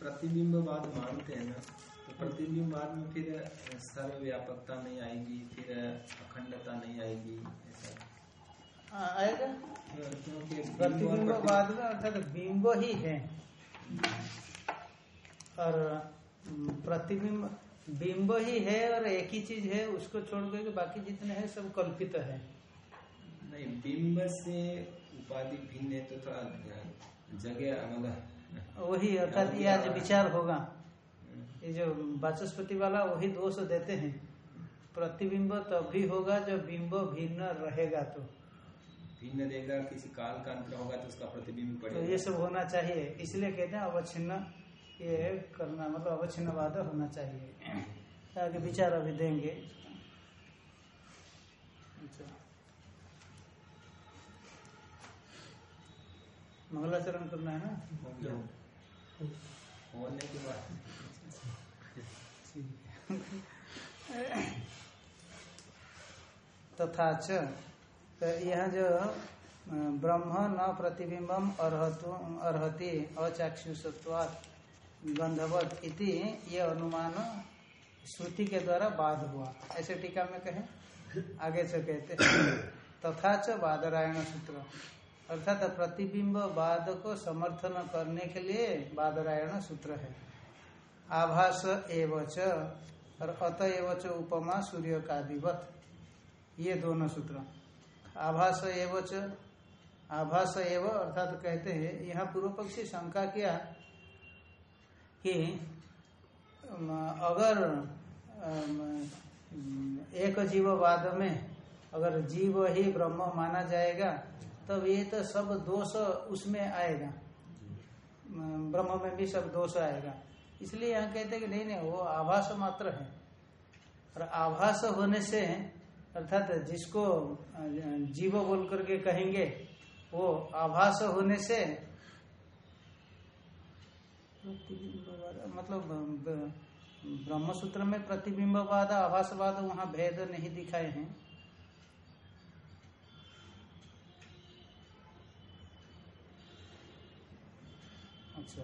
प्रतिबिंबवाद मानते हैं ना तो प्रतिबिंबवाद में फिर सर्वव्यापकता नहीं आएगी फिर अखंडता नहीं आएगी ऐसा। आएगा? क्योंकि बिंब और प्रतिबिंब प्रति- बाद में अर्थात बिंब ही है। और प्रतिबिंब बिंब ही है और एक ही चीज़ है उसको छोड़ करके बाकी जितने हैं सब कल्पित है। नहीं बिंब से उपाधि भिन्न है तो थोड़ा जगह अलग वही अर्थात ये आज विचार होगा। ये जो वाचस्पति वाला वही दोष देते हैं। प्रतिबिंब तभी तो होगा जब बिंब भिन्न रहेगा तो। भिन्न देगा किसी काल का अंतर होगा तो उसका प्रतिबिंब पड़ेगा तो ये सब होना चाहिए इसलिए कहते हैं अवच्छिन्न ये करना मतलब अवच्छिन्नवाद होना चाहिए। आगे विचार अभी देंगे। अच्छा। मंगलाचरण करना है ना? होने के बाद तथा च तो यह जो ब्रह्म न प्रतिबिंबम अर्हतु, अर्हति अचाक्षुषत्वात् गंधवत इति ये अनुमान श्रुति के द्वारा बाध हुआ। ऐसे टीका में कहे? आगे से कहते तथा च बादरायण सूत्र। अर्थात प्रतिबिंब बाद को समर्थन करने के लिए बादरायण सूत्र है। आभास एवच और अत एवच उपमा सूर्य का दिवत ये दोनों सूत्र। आभास एवच, आभास एव अर्थात कहते हैं, यहाँ पूर्व पक्षी शंका किया कि अगर एक जीववाद में अगर जीव ही ब्रह्म माना जाएगा, तब ये तो सब दोष उसमें आएगा। ब्रह्म में भी सब दोष आएगा। इसलिए यहाँ कहते हैं कि नहीं नहीं, वो आभास मात्र है। और आभास होने से, अर्थात जिसको जीव बोल करके कहेंगे, वो आभास होने से मतलब ब्रह्म सूत्र में प्रतिबिंबवाद, आभासवाद वहाँ भेद नहीं दिखाए हैं। अच्छा।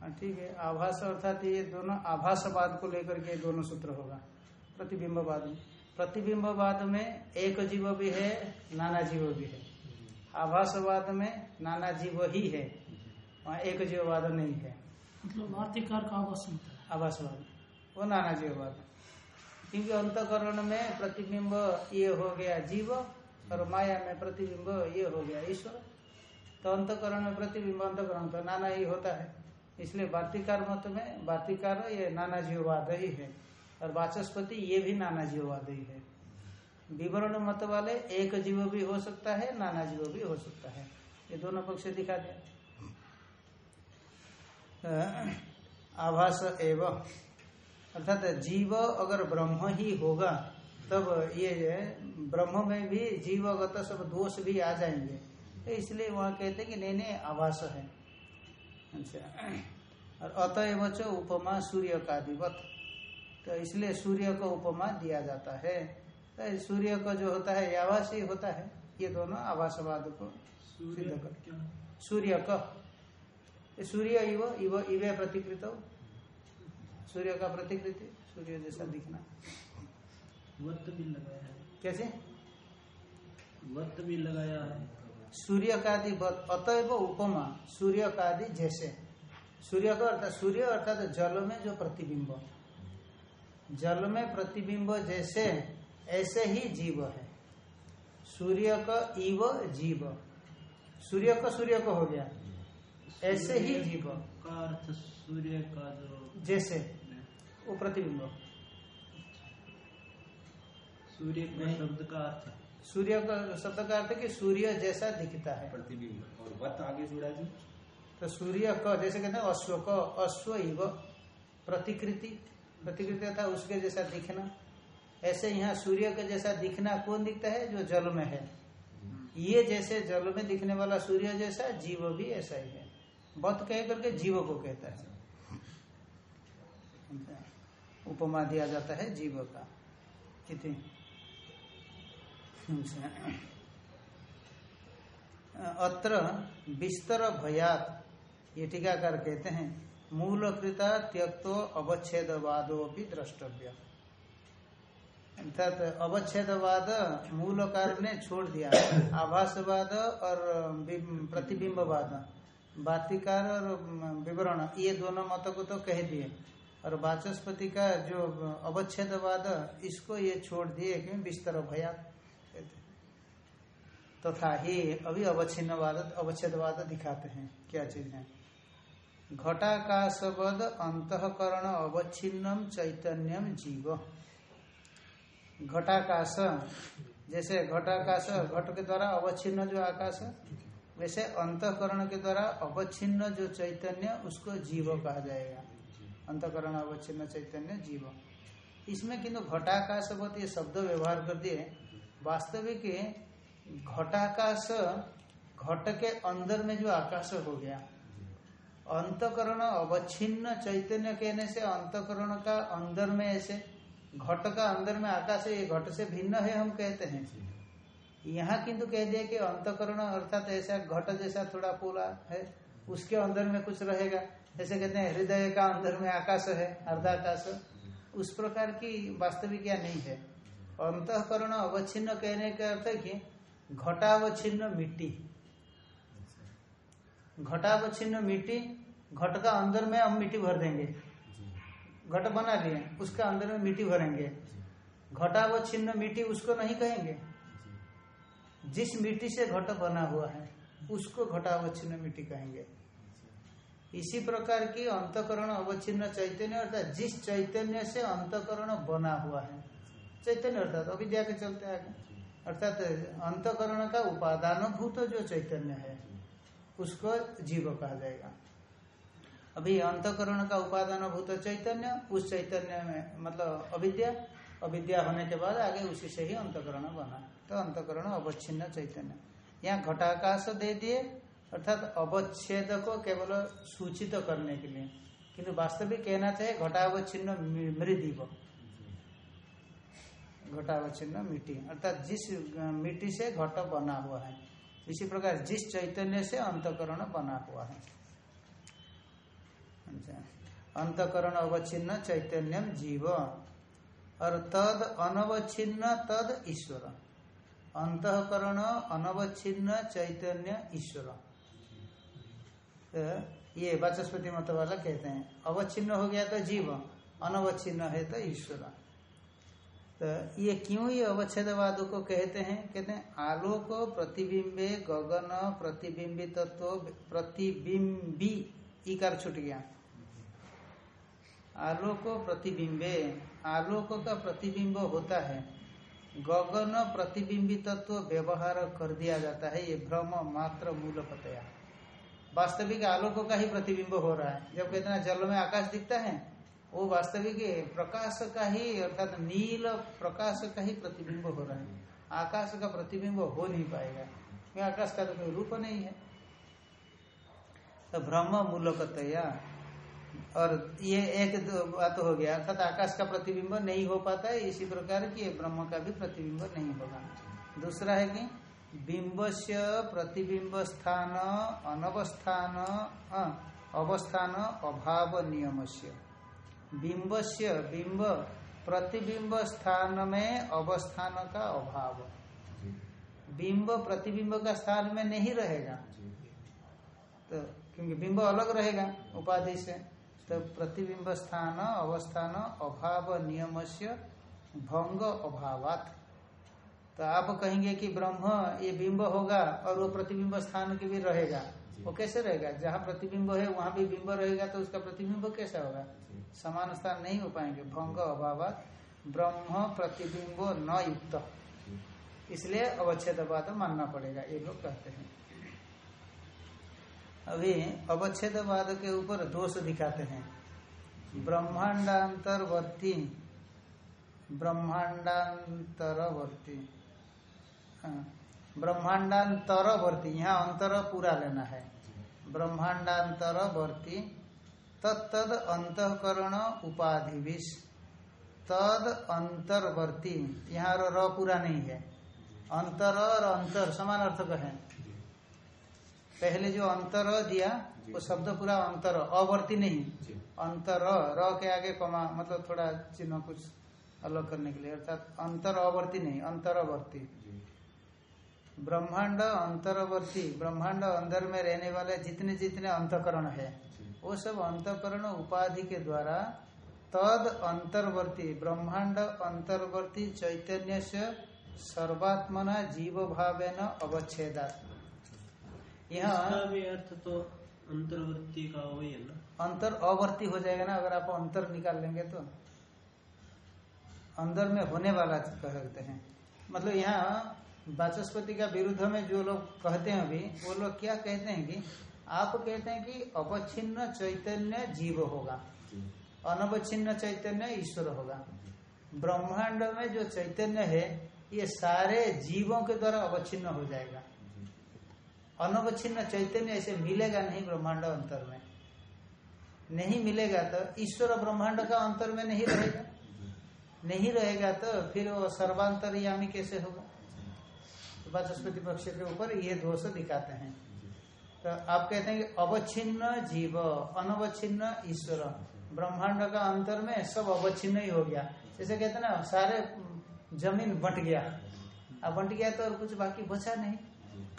हाँ ठीक है। आभास अर्थात ये दोनों, आभासवाद को लेकर के दोनों सूत्र होगा, प्रतिबिंबवाद में। प्रतिबिंबवाद में एक जीव भी है, नाना जीव भी है। आभासवाद में नाना जीव ही है। वहाँ एक जीववाद नहीं है। मतलब वार्तिकार का आवास आभासवाद वो नाना जीववाद क्योंकि अंतकरण में प्रतिबिंब ये हो गया जीव और माया में प्रतिबिंब ये हो गया ईश्वर। तो अंतकरण में प्रतिबिंब, अंतकरण तो नाना ही होता है। इसलिए वार्तिकार मत में, वार्तिकार ये नाना जीववाद ही है। और वाचस्पति ये भी नाना जीववाद ही है। विवरण मत वाले एक जीव भी हो सकता है नाना जीव भी हो सकता है। ये दोनों पक्ष दिखा दिया। आभास एव। अर्थात जीव अगर ब्रह्म ही होगा तब ये ब्रह्म में भी जीवगत सब दोष भी आ जाएँगे। तो इसलिए वह कहते हैं कि नहीं नहीं आभास है। अच्छा। और अतएव च उपमा सूर्य का दिवत तो इसलिए सूर्य को उपमा दिया जाता है। तो सूर्य का जो होता है आवास ही होता है। ये दोनों आवासवाद को सिद्ध कर सूर्य का। सूर्य इव इव इवे प्रतिकृत। सूर्य का प्रतिकृति सूर्य जैसा दिखना। भी लगाया है। कैसे? वक्त भी लगाया है। सूर्य का आदि अतएव उपमा सूर्य का आदि जैसे। सूर्य का अर्थात सूर्य अर्थात जल में जो प्रतिबिंब। जल में प्रतिबिंब जैसे ऐसे ही जीव है। सूर्य का इव जीव। सूर्य का सूर्य को हो गया। ऐसे ही जीव का अर्थ सूर्य का जो जैसे। वो प्रतिबिंब। सूर्य का शब्द का अर्थ सूर्य का शब्द का अर्थ है कि सूर्य जैसा दिखता है। प्रतिबिंब। और वत आगे जुड़ा जी। तो सूर्य क जैसे कहते हैं अश्व क अश्व इव प्रतिकृति। प्रतिकृति था उसके जैसा दिखना। ऐसे यहाँ सूर्य के जैसा दिखना कौन दिखता है? जो जल में है। ये जैसे जल में दिखने वाला सूर्य जैसा जीव भी ऐसा ही है। बत कह करके जीव को कहता है उपमा दिया जाता है जीव का। अत्र विस्तर भयात, ये टीकाकार कहते हैं मूल मूलकृता त्यक्तो अवच्छेदवादो भी द्रष्टव्य। अर्थात अवच्छेदवाद मूल कारण ने छोड़ दिया, आभासवाद और प्रतिबिंबवाद। बातिकार और विवरण, ये दोनों मतों को तो कह दिए। और वाचस्पति का जो अवच्छेदवाद, इसको ये छोड़ दिए कि बिस्तर भया तथा तो ही अभी अवच्छिन्नवाद, अवच्छेदवाद दिखाते हैं, क्या चीज़ है। घटाकाशवद अंतकरण अवच्छिन्नम चैतन्यम जीव। घटाकाश, जैसे घटाकाश, घट के द्वारा अवच्छिन्न जो आकाश वैसे अंतकरण के द्वारा अवच्छिन्न जो चैतन्य उसको जीव कहा जाएगा। अंतकरण अवच्छिन्न चैतन्य जीव। इसमें किंतु घटाकाशवत ये शब्द व्यवहार कर दिए। वास्तविक घटाकाश घट के अंदर में जो आकाश हो गया। अंतकरण अवच्छिन्न चैतन्य कहने से अंतकरण का अंदर में ऐसे घट का अंदर में आकाश ये घट से भिन्न है हम कहते हैं। यहाँ किंतु कह दिया कि अंतकरण अर्थात ऐसा घट जैसा थोड़ा पोला है, उसके अंदर में कुछ रहेगा। जैसे कहते हैं, हृदय का अंदर में आकाश है, अर्धाकाश। उस प्रकार की वास्तविक या नहीं है। अंतकरण अवच्छिन्न कहने का अर्थ है कि घटावच्छिन्न मिट्टी। घटावच्छिन्न मिट्टी, घट का अंदर में हम मिट्टी भर देंगे। घट बना लिए उसका अंदर में मिट्टी भरेंगे। घटावच्छिन्न मिट्टी उसको नहीं कहेंगे। जिस मिट्टी से घट बना हुआ है, उसको घटावच्छिन्न मिट्टी कहेंगे। इसी प्रकार की अंतकरण अवच्छिन्न चैतन्य अर्थात जिस चैतन्य से अंतकरण बना हुआ है, चैतन्य अर्थात अविद्या के चलते आगे अर्थात अंतकरण का उपादान भूत जो चैतन्य है, उसको जीव कहा जाएगा। अभी अंतकरण का उपादान भूत चैतन्य, उस चैतन्य में मतलब अविद्या अविद्या होने के बाद आगे उसी से ही अंतकरण बना। तो अंतकरण अवच्छिन्न चैतन्य। यहाँ घटाकाश दे दिए, अर्थात अवच्छेद को केवल सूचित करने के लिए। किंतु वास्तविक कहना चाहिए घटावच्छिन्न मृदिव। घटावच्छिन्न मिट्टी। अर्थात जिस मिट्टी से घट बना हुआ है, इसी प्रकार जिस चैतन्य से अंतकरण बना हुआ है। अंतकरण अवच्छिन्न चैतन्यम जीव। और तद अनवच्छिन्न तद ईश्वर। अंतकरण अनवच्छिन्न चैतन्य ईश्वर। तो ये वाचस्पति मत वाला कहते हैं, अवच्छिन्न हो गया तो जीव, अनवच्छिन्न है तो ईश्वर। तो ये क्यों ये अवच्छेदवाद को कहते हैं? कहते हैं, आलोक प्रतिबिंबे गगन प्रतिबिंबी तत्व प्रतिबिंबी इकार छूट गया। आलोक प्रतिबिंबे, आलोक का प्रतिबिंब होता है। गगन प्रतिबिंबी तत्व व्यवहार कर दिया जाता है, ये भ्रम मात्र मूल पतया वास्तविक आलोक का ही प्रतिबिंब हो रहा है। जब कहते हैं जल में आकाश दिखता है, वो वास्तविक प्रकाश का ही, अर्थात नील प्रकाश का ही प्रतिबिंब हो रहा है। आकाश का प्रतिबिंब हो नहीं पाएगा। क्योंकि आकाश का तो कोई रूप नहीं है। तो ब्रह्म मूलकतया और ये एक बात हो गया अर्थात आकाश का प्रतिबिंब नहीं हो पाता है इसी प्रकार की ब्रह्म का भी प्रतिबिंब नहीं होगा। दूसरा है कि बिंब से प्रतिबिंब स्थान अनवस्थान अवस्थान अभाव नियम से बिंब से बिंब प्रतिबिंब स्थान में अवस्थान का अभाव। बिंब प्रतिबिंब का स्थान में नहीं रहेगा। तो क्योंकि बिंब अलग रहेगा उपाधि से। तो प्रतिबिंब स्थान अवस्थान अभाव नियम से भंग अभावात। तो आप कहेंगे कि ब्रह्म ये बिंब होगा और वो प्रतिबिंब स्थान के भी रहेगा। वो कैसे रहेगा? जहाँ प्रतिबिंब है वहाँ भी बिंब रहेगा तो उसका प्रतिबिंब कैसा होगा? समान स्थान नहीं हो पाएँगे। भंग अभाव ब्रह्म प्रतिबिंब न युक्त। इसलिए अवच्छेदवाद मानना पड़ेगा ये लोग कहते हैं। अभी अवच्छेदवाद के ऊपर दोष दिखाते हैं। ब्रह्मांडांतरवर्ती। ब्रह्मांडांतरवर्ती। हाँ, ब्रह्मांडांतरवर्ती। यहाँ अंतर पूरा लेना है। ब्रह्मांडांतरवर्ती। तत्तद अंतकरण उपाधिविश। तद अंतर्वर्ती। यहाँ र पूरा नहीं है। अंतर और अंतर समान अर्थ का है। पहले जो अंतर दिया वो शब्द पूरा अंतर अवर्ती नहीं। अंतर र के आगे कमा मतलब थोड़ा चिन्ह कुछ अलग करने के लिए अर्थात अंतर अवर्ती नहीं अंतरवर्ती। ब्रह्मांड अंतरवर्ती ब्रह्मांड अंदर में रहने वाले जितने जितने अंतकरण है वो सब अंतकरण उपाधि के द्वारा तद अंतर्वर्ती ब्रह्मांड अंतर्वर्ती चैतन्य से सर्वात्मना जीव भावेन अवच्छेदा। यहाँ भी अर्थ तो अंतर्वर्ती का वही है ना। अंतर अवर्ती हो जाएगा ना अगर आप अंतर निकाल लेंगे तो। अंदर में होने वाला कह सकते हैं। मतलब यहाँ वाचस्पति का विरुद्ध में जो लोग कहते हैं अभी वो लोग क्या कहते हैं कि आप कहते हैं कि अवच्छिन्न चैतन्य जीव होगा। अनवच्छिन्न चैतन्य ईश्वर होगा। ब्रह्मांड में जो चैतन्य है ये सारे जीवों के द्वारा अवच्छिन्न हो जाएगा। अनवच्छिन्न चैतन्य ऐसे मिलेगा नहीं ब्रह्मांड अंतर में। नहीं मिलेगा तो ईश्वर ब्रह्मांड का अंतर में नहीं रहेगा। नहीं रहेगा तो फिर वो सर्वांतरयामी कैसे होगा? तो वाचस्पति पक्ष के ऊपर ये दोष दिखाते हैं। तो आप कहते हैं कि अवच्छिन्न जीव, अनवच्छिन्न ईश्वर, ब्रह्मांड का अंतर में सब अवच्छिन्न ही हो गया। जैसे कहते ना, सारे ज़मीन बंट गया। अब बंट गया तो और कुछ बाकी बचा नहीं।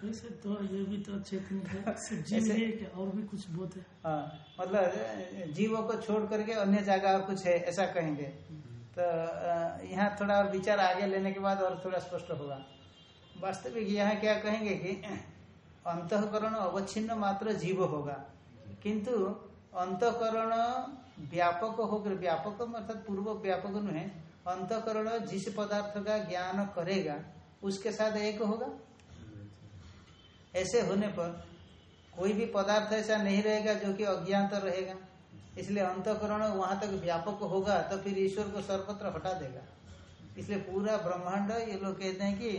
कैसे तो ये भी तो चेतन है जीव है क्या और भी कुछ बहुत है। हाँ, मतलब जीवों को छोड़ करके अन्य जगह और कुछ है ऐसा कहेंगे। तो यहाँ थोड़ा और विचार आगे लेने के बाद और थोड़ा स्पष्ट होगा। वास्तविक यहाँ क्या कहेंगे कि अंतकरण अवच्छिन्न मात्र जीव होगा। किंतु अंतकरण व्यापक होकर व्यापक अर्थात पूर्व व्यापक नहीं अंतकरण जिस पदार्थ का ज्ञान करेगा उसके साथ एक होगा। ऐसे होने पर कोई भी पदार्थ ऐसा नहीं रहेगा जो कि अज्ञात रहेगा। इसलिए अंतकरण वहाँ तक व्यापक होगा तो फिर ईश्वर को सर्वत्र हटा देगा। इसलिए पूरा ब्रह्मांड ये लोग कहते हैं कि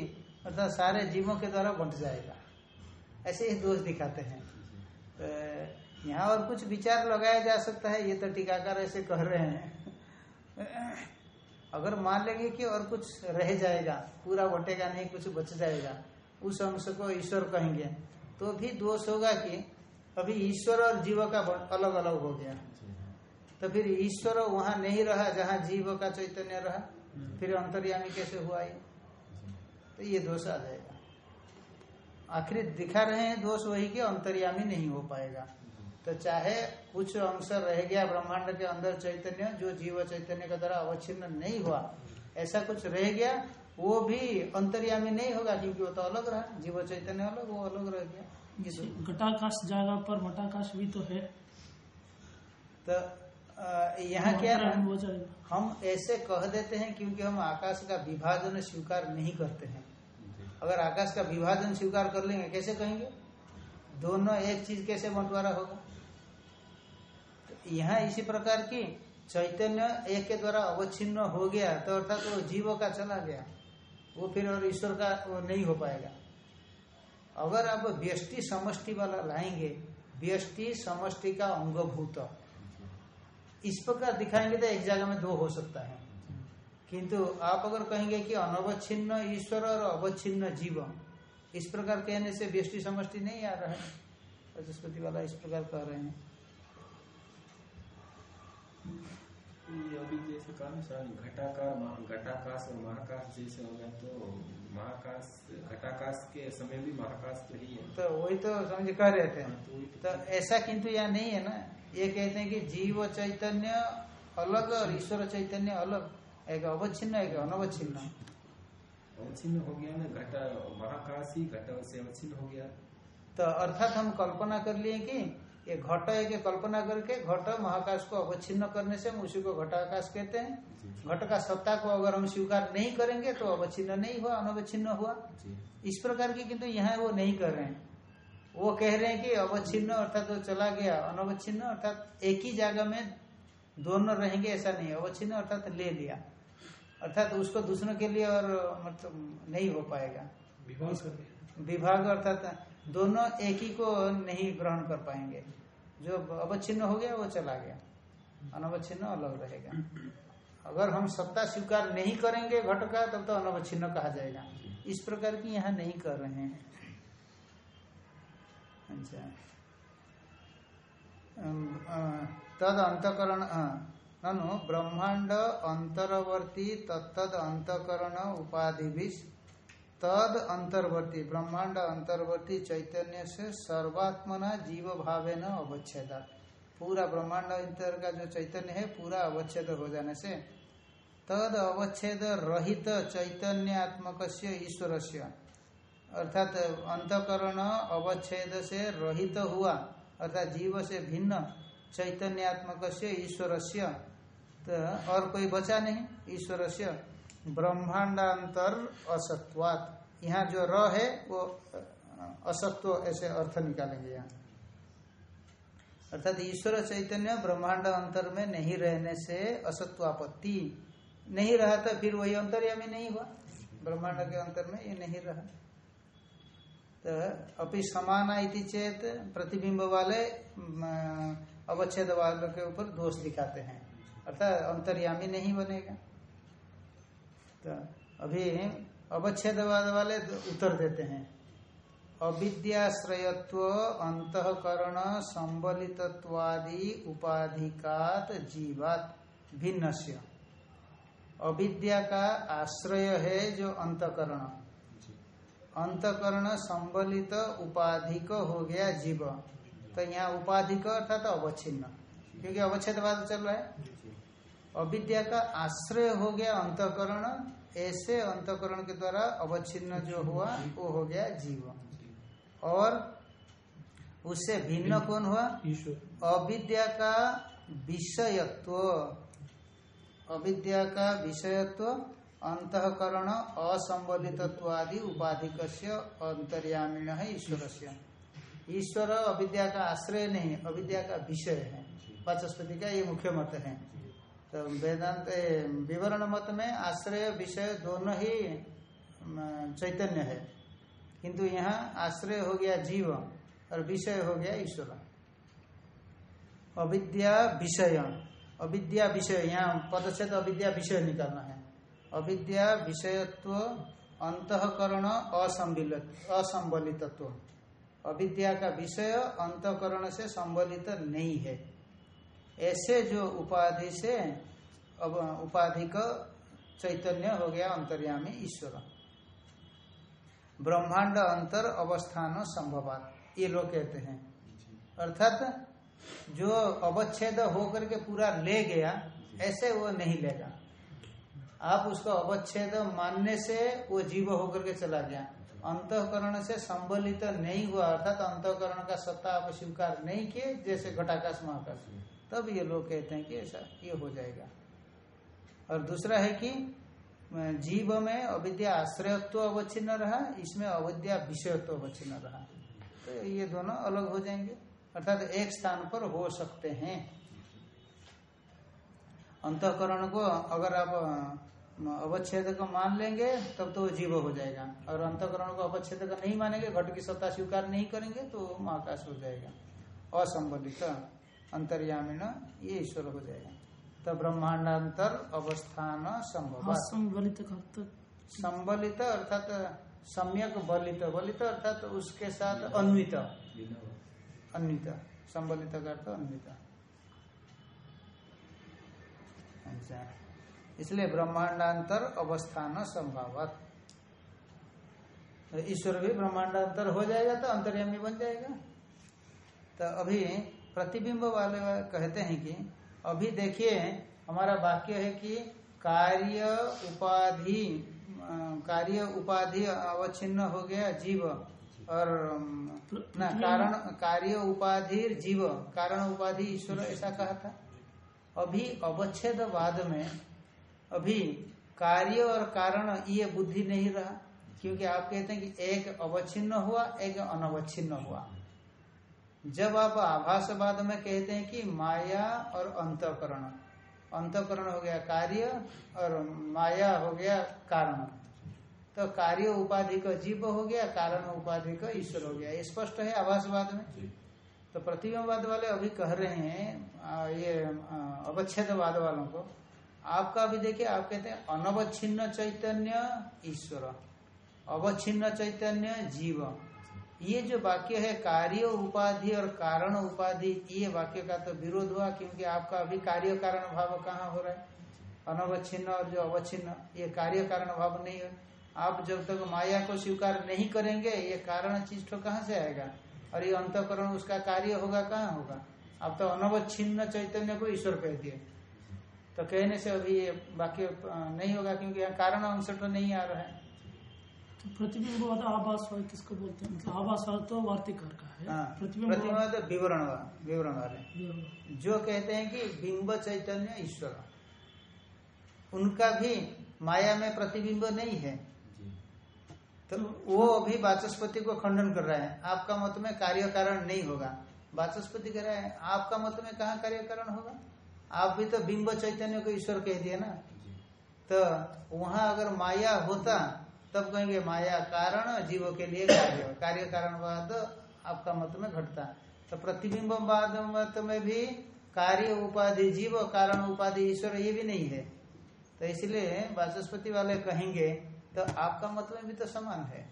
अर्थात सारे जीवों के द्वारा बंट जाएगा। ऐसे ही दोष दिखाते हैं। तो यहाँ और कुछ विचार लगाया जा सकता है, ये तो टीकाकार ऐसे कह रहे हैं। अगर मान लेंगे कि और कुछ रह जाएगा, पूरा बटेगा नहीं, कुछ बच जाएगा उस अंश को ईश्वर कहेंगे। तो भी दोष होगा कि अभी ईश्वर और जीव का अलग अलग हो गया। तो फिर ईश्वर वहाँ नहीं रहा जहाँ जीव का चैतन्य रहा फिर अंतर्यामी कैसे हुआ ये? तो ये दोष आ जाएगा। आखिर दिखा रहे हैं दोष वही कि अंतर्यामी नहीं हो पाएगा। तो चाहे कुछ अंश रह गया ब्रह्मांड के अंदर चैतन्य जो जीव चैतन्य के द्वारा अवच्छिन्न नहीं हुआ ऐसा कुछ रह गया वो भी अंतर्यामी नहीं होगा क्योंकि वो तो अलग रहा जीव चैतन्य अलग वो अलग रह गया। तो- घटाकाश जगह पर मटाकाश भी तो है। तो यहाँ क्या हो जाएगा। हम ऐसे कह देते हैं क्योंकि हम आकाश का विभाजन स्वीकार नहीं करते हैं। अगर आकाश का विभाजन स्वीकार कर लेंगे कैसे कहेंगे? दोनों एक चीज़ कैसे बंटवारा होगा? तो यहाँ इसी प्रकार की चैतन्य एक के द्वारा अवच्छिन्न हो गया तो अर्थात वो जीव का चला गया। वो फिर और ईश्वर का नहीं हो पाएगा। अगर आप व्यष्टि समष्टि वाला लाएँगे, व्यष्टि समष्टि का अंगभूत। इस प्रकार दिखाएँगे तो एक जगह में दो हो सकता है। किंतु आप अगर कहेंगे कि अनवच्छिन्न ईश्वर और अवच्छिन्न जीव, इस प्रकार कहने से व्यष्टि समष्टि नहीं आ रहा है। बृहस्पति वाला इस प्रकार कह रहे हैं। अभी जैसे कहा ना घटाकार घटाकाश और महाकाश जैसे हो गया तो महाकाश घटाकाश के समय भी महाकाश तो ही है। तो वही तो समझ कह रहे थे। हाँ, तो वही तो ऐसा किंतु यहाँ नहीं है ना। ये कहते हैं कि जीव चैतन्य अलग और ईश्वर चैतन्य अलग। एक अवच्छिन्न एक अनवच्छिन्न। अवच्छिन्न हो गया ना घटा महाकाश ही घटा से अवच्छिन्न हो गया। तो अर्थात हम कल्पना कर लिए कि ये घट एक कल्पना करके घट महाकाश को अवच्छिन्न करने से हम उसी को घटाकाश कहते हैं। घट का सत्ता को अगर हम स्वीकार नहीं करेंगे तो अवच्छिन्न नहीं हुआ अनवच्छिन्न हुआ। इस प्रकार की किंतु यहाँ वो नहीं कर रहे हैं। वो कह रहे हैं कि अवच्छिन्न अर्थात वो चला गया अनवच्छिन्न अर्थात एक ही जगह में दोनों रहेंगे ऐसा नहीं अवच्छिन्न अर्थात ले लिया। अर्थात उसको दूसरों के लिए और मतलब नहीं हो पाएगा। विभाग अर्थात दोनों एक ही को नहीं ग्रहण कर पाएँगे। जो अवच्छिन्न हो गया, वो चला गया। अनवच्छिन्न अलग रहेगा। अगर हम सत्ता स्वीकार नहीं करेंगे घट का, तब तो अनवच्छिन्न कहा जाएगा। इस प्रकार की यहाँ नहीं कर रहे हैं। अच्छा। तद अंतकरण ननु ब्रह्मांड अंतरवर्ती तत्तद अंतकरण उपाधि भी तद अंतर्वर्ती, ब्रह्मांड अंतर्वर्ती चैतन्य से सर्वात्मना जीव भावे न अवच्छेदा। पूरा ब्रह्मांड अंतर का जो चैतन्य है, पूरा अवच्छेद हो जाने से। तद अवच्छेद रहित चैतन्यात्मक ईश्वर से अर्थात अंतकरण अवच्छेद से रहित हुआ, अर्थात जीव से भिन्न चैतन्यात्मक ईश्वर से तो और कोई बचा नहीं ईश्वर से ब्रह्मांडांतर असत्वात। यहाँ जो र है, वो असत्व ऐसे अर्थ निकालेंगे यहाँ। अर्थात ईश्वर चैतन्य ब्रह्मांड अंतर में नहीं रहने से असत्वापत्ति। नहीं रहा तो फिर वही अंतर्यामी नहीं हुआ। ब्रह्मांड के अंतर में ये नहीं रहा। तो अभी समाना इति चेत प्रतिबिंब वाले अवच्छेद वालों के ऊपर दोष दिखाते हैं। अर्थात अंतर्यामी नहीं बनेगा। तो अभी अवच्छेदवाद वाले उत्तर देते हैं। अविद्याश्रयत्व, अंतकरण, संबलितत्वादि उपाधिकात जीवात भिन्न से अविद्या का आश्रय है जो अंतकरण। अंतकरण संबलित उपाधिक हो गया जीव। तो यहाँ उपाधिक अर्थात अवच्छिन्न। क्योंकि अवच्छेदवाद चल रहा है। अविद्या का आश्रय हो गया अंतकरण। ऐसे अंतकरण के द्वारा अवच्छिन्न जो हुआ वो हो गया जीव और उससे भिन्न कौन हुआ? अविद्या का विषयत्व। अविद्या का विषयत्व अंतकरण असंबलितत्वादि उपाधिक अंतर्यामीण है ईश्वर से ईश्वर अविद्या का आश्रय नहीं अविद्या का विषय है। वाचस्पति का ये मुख्य मत है। तो वेदांत, विवरण मत में आश्रय विषय दोनों ही चैतन्य है। किंतु यहाँ आश्रय हो गया जीव और विषय हो गया ईश्वर। अविद्या विषय अविद्या विषय, यहाँ पदच्छेद अविद्या विषय निकालना है। अविद्या विषयत्व, अंतकरण असंबिलित, असंबलितत्व। अविद्या का विषय अंतकरण से संबलित नहीं है। ऐसे जो उपाधि से अब उपाधि का चैतन्य हो गया अंतर्यामी ईश्वर। ब्रह्मांड अंतर अवस्थान संभवात, ये लोग कहते हैं। अर्थात जो अवच्छेद होकर के पूरा ले गया, ऐसे वो नहीं लेगा। आप उसको अवच्छेद मानने से वो जीव होकर के चला गया। अंतकरण से संबलित नहीं हुआ, अर्थात अंतकरण का सत्ता आप स्वीकार नहीं किए, जैसे घटाकाश महाकाश। तब ये लोग कहते हैं कि ऐसा ये हो जाएगा। और दूसरा है कि जीव में अविद्या आश्रयत्व अवच्छिन्न रहा, इसमें अविद्या विषयत्व अवच्छिन्न रहा। तो ये दोनों अलग हो जाएँगे। अर्थात तो एक स्थान पर हो सकते हैं। अंतकरण को अगर आप अवच्छेद को मान लेंगे, तब तो वो जीव हो जाएगा। और अंतकरण को अवच्छेद का नहीं मानेंगे, घट की सत्ता स्वीकार नहीं करेंगे तो महाकाश हो जाएगा। असंबलित अंतर्यामीण ये ईश्वर हो जाएगा। तो ब्रह्मांडांतर अवस्थान संभव। असंबलित अर्थ संबलित अर्थात सम्यक बलित। बलित अर्थात उसके साथ अन्वित। अन्वित। संबलित का अर्थ अन्वित। अच्छा। इसलिए ब्रह्मांडांतर अवस्थान संभावत। ईश्वर भी ब्रह्मांडांतर हो जाएगा तो अंतर्यामी बन जाएगा। तो अभी प्रतिबिंब वाले कहते हैं कि अभी देखिए हमारा वाक्य है कि कार्य उपाधि कार्य उपाधि अवच्छिन्न हो गया जीव और ना कारण कार्य उपाधि जीव। कारण उपाधि ईश्वर ऐसा कहा था? अभी अवच्छेद बाद में अभी कार्य और कारण ये बुद्धि नहीं रहा क्योंकि आप कहते हैं कि एक अवच्छिन्न हुआ एक अनवच्छिन्न हुआ। जब आप आभासवाद में कहते हैं कि माया और अंतकरण अंतकरण हो गया कार्य और माया हो गया कारण। तो कार्य उपाधि का जीव हो गया कारण उपाधि का ईश्वर हो गया। स्पष्ट है आभासवाद में? तो प्रतिबिंबवाद वाले अभी कह रहे हैं ये अवच्छेदवाद वालों को। आपका भी देखिए आप कहते हैं अनवच्छिन्न चैतन्य ईश्वर अवच्छिन्न चैतन्य जीव। ये जो वाक्य है, कार्य उपाधि और कारण उपाधि, ये वाक्य का तो विरोध हुआ क्योंकि आपका अभी कार्य कारण भाव कहाँ हो रहा है? अनवच्छिन्न और जो अवच्छिन्न, ये कार्य कारण भाव नहीं है। आप जब तक माया को स्वीकार नहीं करेंगे, ये कारण चीज़ तो कहाँ से आएगा? और ये अंतकरण उसका कार्य होगा, कहाँ होगा? आप तो अनवच्छिन्न चैतन्य को ईश्वर कह दिए। तो कहने से अभी ये वाक्य नहीं होगा क्योंकि यहाँ कारण अंश तो नहीं आ रहा है। तो प्रतिबिंबवाद आभासवाद किसको बोलते हैं? मतलब आभासवाद तो वार्तिकार का है। हाँ, प्रतिबिंबवाद विवरण विवरण वाले। जो कहते हैं कि बिंब चैतन्य ईश्वर। उनका भी माया में प्रतिबिंब नहीं है। तो वो अभी वाचस्पति को खंडन कर रहा है। आपका मत में कार्य कारण नहीं होगा। वाचस्पति कह रहा है आपका मत में कहा कार्य कारण होगा? आप भी तो बिंब चैतन्य को ईश्वर कह दिए ना। तो वहाँ अगर माया होता तब कहेंगे, माया कारण जीवों के लिए कार्य कार्य कारण बाद आपका मत में घटता तो प्रतिबिंब बाद मत में भी कार्य उपाधि, जीव कारण उपाधि ईश्वर ये भी नहीं है। तो इसलिए वाचस्पति वाले कहेंगे तो आपका मत में भी तो समान है।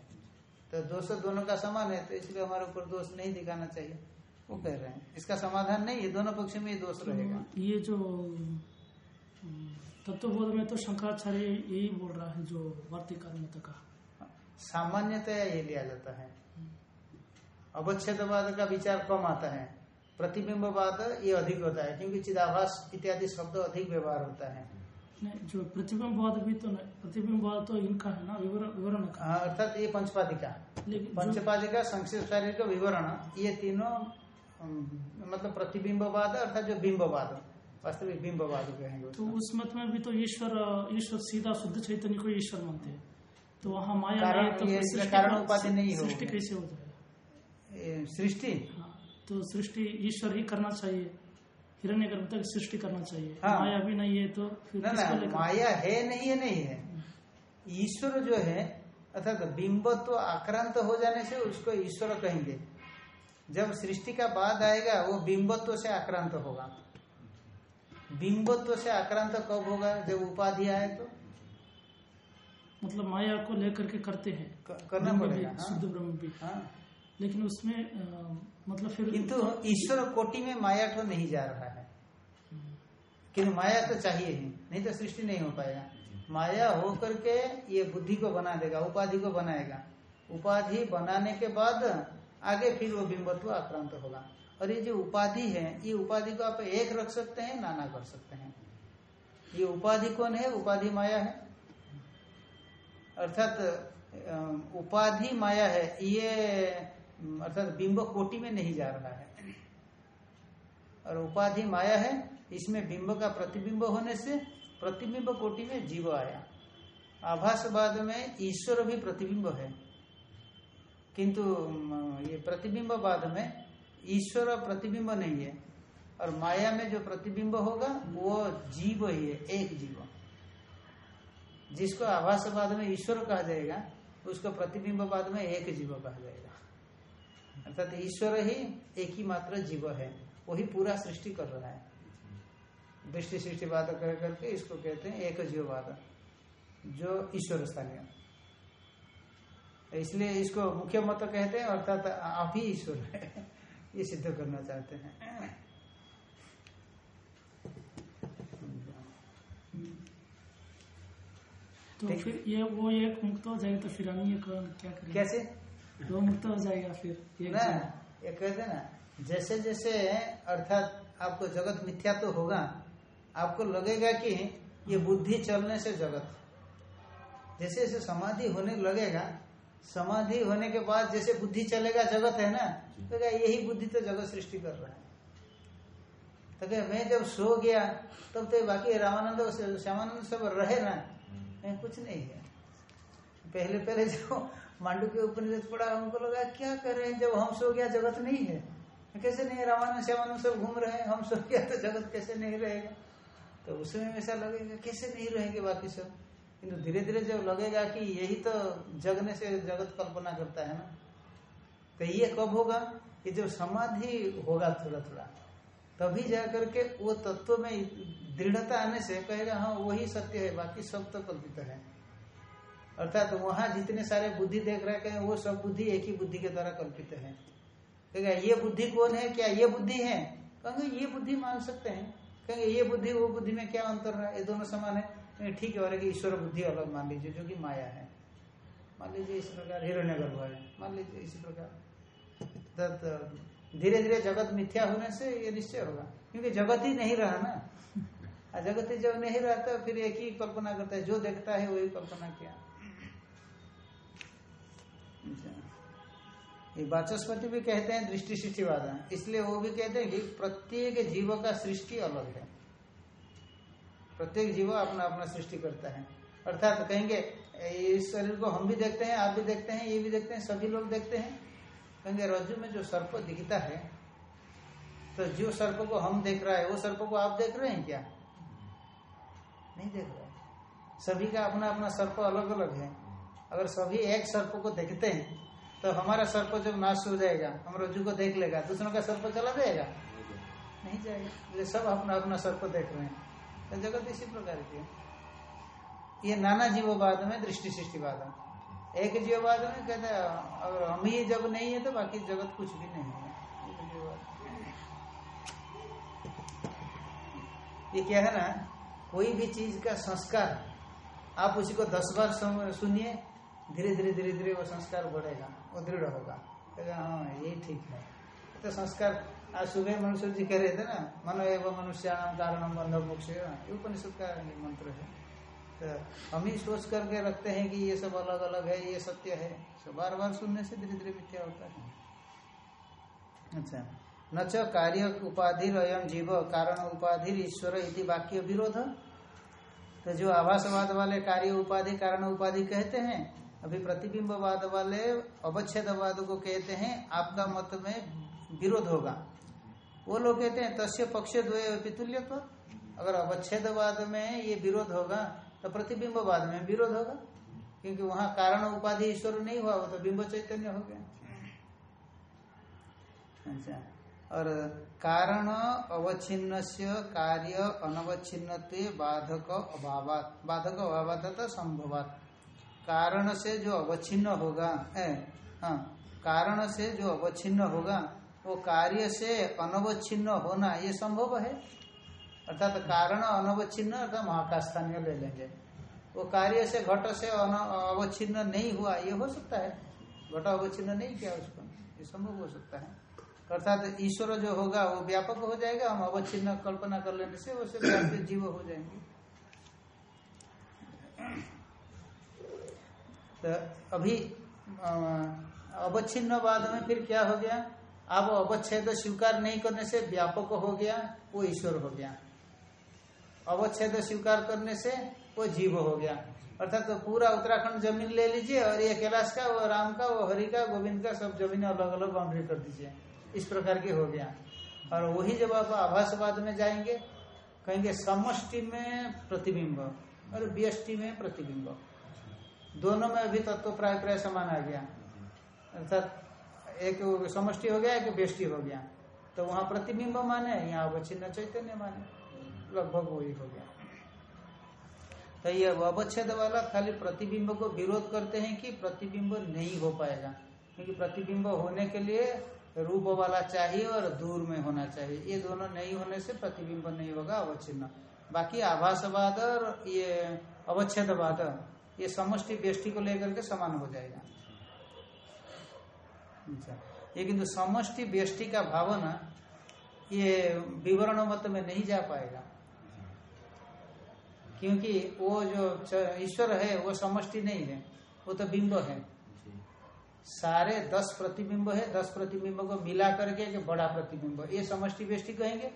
तो दोष दोनों का समान है तो इसलिए हमारे ऊपर दोष नहीं दिखाना चाहिए। वो कह रहे हैं। इसका समाधान नहीं है, दोनों पक्ष में दोष रहेगा। ये जो तत्वबोध में तो शंकराचार्य यही बोल रहा है जो वार्तिकार मत का। सामान्यतया ये लिया जाता है। अवच्छेदवाद का विचार कम आता है। प्रतिबिंबवाद ये अधिक होता है क्योंकि चिदाभास इत्यादि शब्द अधिक व्यवहार होता है। नहीं जो प्रतिबिंबवाद भी तो नहीं प्रतिबिंबवाद तो इनका है ना विवरण हाँ, अर्थात ये पंचपादिका। पंचपादिका संक्षिप्त शारीरिक विवरण ये तीनों मतलब प्रतिबिंबवाद अर्थात जो बिंबवाद। वास्तविक बिंबवाद कहेंगे तो। उस मत में भी तो ईश्वर ईश्वर सीधा शुद्ध चैतन्य को ईश्वर मानते हैं। तो वहाँ माया है, तो कारण उपाधि नहीं। सृष्टि कैसे हो? जाएगा सृष्टि? हाँ तो सृष्टि ईश्वर ही करना चाहिए। हिरण्य गर्भ तक सृष्टि करना चाहिए। हाँ। माया भी नहीं है तो फिर ना ना माया है नहीं है नहीं है। ईश्वर जो है अर्थात बिंबत्व तो आक्रांत हो जाने से उसको ईश्वर कहेंगे। जब सृष्टि का बाद आएगा वो बिंबत्व से आक्रांत होगा। बिंबत्व से आक्रांत कब होगा? जब उपाधि आए तो? मतलब माया को लेकर के करते हैं। करना पड़ेगा हाँ। शुद्ध ब्रह्म भी। हाँ। लेकिन उसमें अ, मतलब फिर किंतु ईश्वर कोटि में माया तो नहीं जा रहा है। किंतु माया तो चाहिए ही नहीं तो सृष्टि नहीं हो पाएगा। माया हो करके ये बुद्धि को बना देगा उपाधि को बनाएगा। उपाधि बनाने के बाद आगे फिर वो बिंबत्व आक्रांत होगा। और ये जो उपाधि है, ये उपाधि को आप एक रख सकते हैं, नाना कर सकते हैं। ये उपाधि कौन है? उपाधि माया है। अर्थात उपाधि माया है, ये, अर्थात बिंब कोटि में नहीं जा रहा है। और उपाधि माया है, इसमें बिंब का प्रतिबिंब होने से प्रतिबिंब कोटि में जीव आया। आभासवाद में ईश्वर भी प्रतिबिंब है। किंतु ये प्रतिबिंबवाद में ईश्वर प्रतिबिंब नहीं है। और माया में जो प्रतिबिंब होगा, वो जीव ही है, एक जीव। जिसको आभासवाद में ईश्वर कहा जाएगा, उसको प्रतिबिंब बाद में एक जीव कहा जाएगा। अर्थात ईश्वर ही एक ही मात्र जीव है। वही पूरा सृष्टि कर रहा है। दृष्टि सृष्टिवाद कह करके इसको कहते हैं एक जीव जीववाद जो ईश्वर स्थानीय इसलिए इसको मुख्य मत कहते हैं, अर्थात आप ही ईश्वर है। ये सिद्ध करना चाहते हैं। तो। फिर ये वो एक मुक्त हो जाएगा तो फिर हम ये क्या करेंगे? कैसे? वो मुक्त हो जाएगा फिर ना ये कहते ना जैसे जैसे अर्थात आपको जगत मिथ्या तो होगा आपको लगेगा कि ये बुद्धि चलने से जगत। जैसे जैसे समाधि होने लगेगा समाधि होने के बाद जैसे बुद्धि चलेगा जगत है ना? तो क्या यही बुद्धि तो जगत सृष्टि कर रहा है? तो क्या मैं जब सो गया तब तो तो बाकी रामानंद श्यामानंद सब रहे ना? नहीं कुछ नहीं है। पहले पहले जो मांडू के उपनिषद पढ़ा हमको लगा क्या कर रहे हैं? जब हम सो गया जगत नहीं है। कैसे नहीं रामानंद श्यामानंद सब घूम रहे हैं हम सो गया तो जगत कैसे नहीं रहेगा? तो उसमें ऐसा लगेगा कैसे नहीं रहेंगे बाकी सब? किंतु धीरे धीरे जब लगेगा कि यही तो जगने से जगत कल्पना करता है ना तो ये कब होगा कि जब समाधि होगा थोड़ा थोड़ा तभी जा करके वो तत्व में दृढ़ता आने से कहेगा हाँ वही सत्य है, बाकी सब तो कल्पित है। अर्थात तो वहाँ जितने सारे बुद्धि देख रहे हैं, वो सब बुद्धि एक ही बुद्धि के द्वारा कल्पित है। कहेगा, ये बुद्धि कौन है? क्या ये बुद्धि है? कहेंगे, ये बुद्धि मान सकते हैं। कहेंगे, ये बुद्धि, वो बुद्धि में क्या अंतर है? ये दोनों समान है। ठीक है, और ईश्वर बुद्धि अलग मान लीजिए, जो कि माया है। मान लीजिए इस प्रकार हिरण्य गर्भ है मान लीजिए इसी प्रकार। धीरे धीरे जगत मिथ्या होने से ये निश्चय होगा, क्योंकि जगत ही नहीं रहा ना। जगत ही जब नहीं रहता, फिर एक ही कल्पना करता है, जो देखता है वही कल्पना किया। ये वाचस्पति भी कहते हैं दृष्टि सृष्टिवाद इसलिए वो भी कहते हैं कि प्रत्येक जीव का सृष्टि अलग है। प्रत्येक जीव अपना अपना सृष्टि करता है। अर्थात तो कहेंगे इस शरीर को हम भी देखते हैं आप भी देखते हैं ये भी देखते हैं सभी लोग देखते हैं। कहेंगे रज्जु में जो सर्प दिखता है तो जो सर्प को हम देख रहा है वो सर्प को आप देख रहे हैं क्या? नहीं देख रहे सभी का अपना अपना सर्प अलग अलग है। अगर सभी एक सर्प को देखते हैं तो हमारा सर्प जब नाश हो जाएगा हम रज्जु को देख लेगा दूसरों का सर्प चला जाएगा। नहीं जाएगा। सब अपना अपना सर्प देख रहे हैं। तो जगत इसी प्रकार की है। ये नाना जीववाद में, दृष्टि सृष्टिवाद एक जीववाद में कहते हैं, अगर हम ही जब नहीं है तो बाकी जगत कुछ भी नहीं है। ये क्या है ना, कोई भी चीज़ का संस्कार, आप उसी को दस बार सुनिए, धीरे धीरे धीरे धीरे वो संस्कार बढ़ेगा, वो दृढ़ होगा। हाँ ये ठीक है। तो संस्कार आज सुबह मनुष्य जी कह रहे थे ना, मनो एवं मनुष्य नाम कारण बंध मोक्ष उपनिषद का मंत्र है। तो हम ही सोच करके रखते हैं कि ये सब अलग अलग है, ये सत्य है। तो बार बार सुनने से धीरे धीरे मिथ्या होता है। अच्छा। न च कार्य उपाधि अयम जीव कारण उपाधि ईश्वर इति वाक्य विरोध। तो जो आभासवाद वाले कार्य उपाधि, कारण उपाधि कहते हैं, अभी प्रतिबिंबवाद वाले अवच्छेदवाद को कहते हैं, आपका मत में विरोध होगा। वो लोग कहते हैं, तस्य पक्ष द्वय पितुल्य अगर अवच्छेदवाद में ये विरोध होगा तो प्रतिबिंबवाद में विरोध होगा। क्योंकि वहाँ कारण उपाधि ईश्वर नहीं हुआ, वो तो बिंब चैतन्य हो गया। अच्छा। और कारण अवच्छिन्न कार्य अनवच्छिन्न बाधक अभाव बाधक अभाव तथा संभवात। कारण से जो अवच्छिन्न होगा हाँ कारण से जो अवच्छिन्न होगा वो कार्य से अनवच्छिन्न होना, ये संभव है? अर्थात कारण अनवच्छिन्न, अर्थात महाकाश स्थानीय ले लेंगे। वो कार्य से घट से अवच्छिन्न नहीं हुआ, ये हो सकता है। घट अवच्छिन्न नहीं किया उसको, ये संभव हो सकता है। अर्थात ईश्वर जो होगा, वो व्यापक हो जाएगा, हम अवच्छिन्न कल्पना कर लेने से वो से जीव हो जाएँगे। तो अभी अवच्छिन्न बाद में फिर क्या हो गया? अब अवच्छेद स्वीकार नहीं करने से व्यापक हो गया, वो ईश्वर हो गया। अवच्छेद स्वीकार करने से वो जीव हो गया। अर्थात तो पूरा उत्तराखंड ज़मीन ले लीजिए और ये कैलाश का वो राम का वो हरि का, गोविंद का, सब ज़मीन अलग अलग बाउंड्री कर दीजिए। इस प्रकार के हो गया। और वही जब आप आभासवाद में जाएँगे, कहेंगे समष्टि में प्रतिबिंब और व्यष्टि में प्रतिबिंब। दोनों में अभी तत्व तो प्राय प्राय समान आ गया। अर्थात एक समष्टि हो गया, एक बेष्टि हो गया। तो वहाँ प्रतिबिंब माने, यहाँ अवच्छिन्न चैतन्य माने। लगभग वही हो गया। तो ये अवच्छेद वाला खाली प्रतिबिंब को विरोध करते हैं कि प्रतिबिंब नहीं हो पाएगा। क्योंकि प्रतिबिंब होने के लिए रूप वाला चाहिए और दूर में होना चाहिए। ये दोनों नहीं होने से प्रतिबिंब नहीं होगा, अवच्छिन्न। बाकी आभासवाद और ये अवच्छेदवाद, ये समष्टि व्यष्टि को लेकर के समान हो जाएगा। अच्छा। ये किंतु समष्टि व्यष्टि का भावना, ये विवरण मत में नहीं जा पाएगा। क्योंकि वो जो ईश्वर है, वो समष्टि नहीं है, वो तो बिंब है। सारे दस प्रतिबिंब है, दस प्रतिबिंब को मिला करके एक बड़ा प्रतिबिंब, ये समष्टि बेष्टि कहेंगे।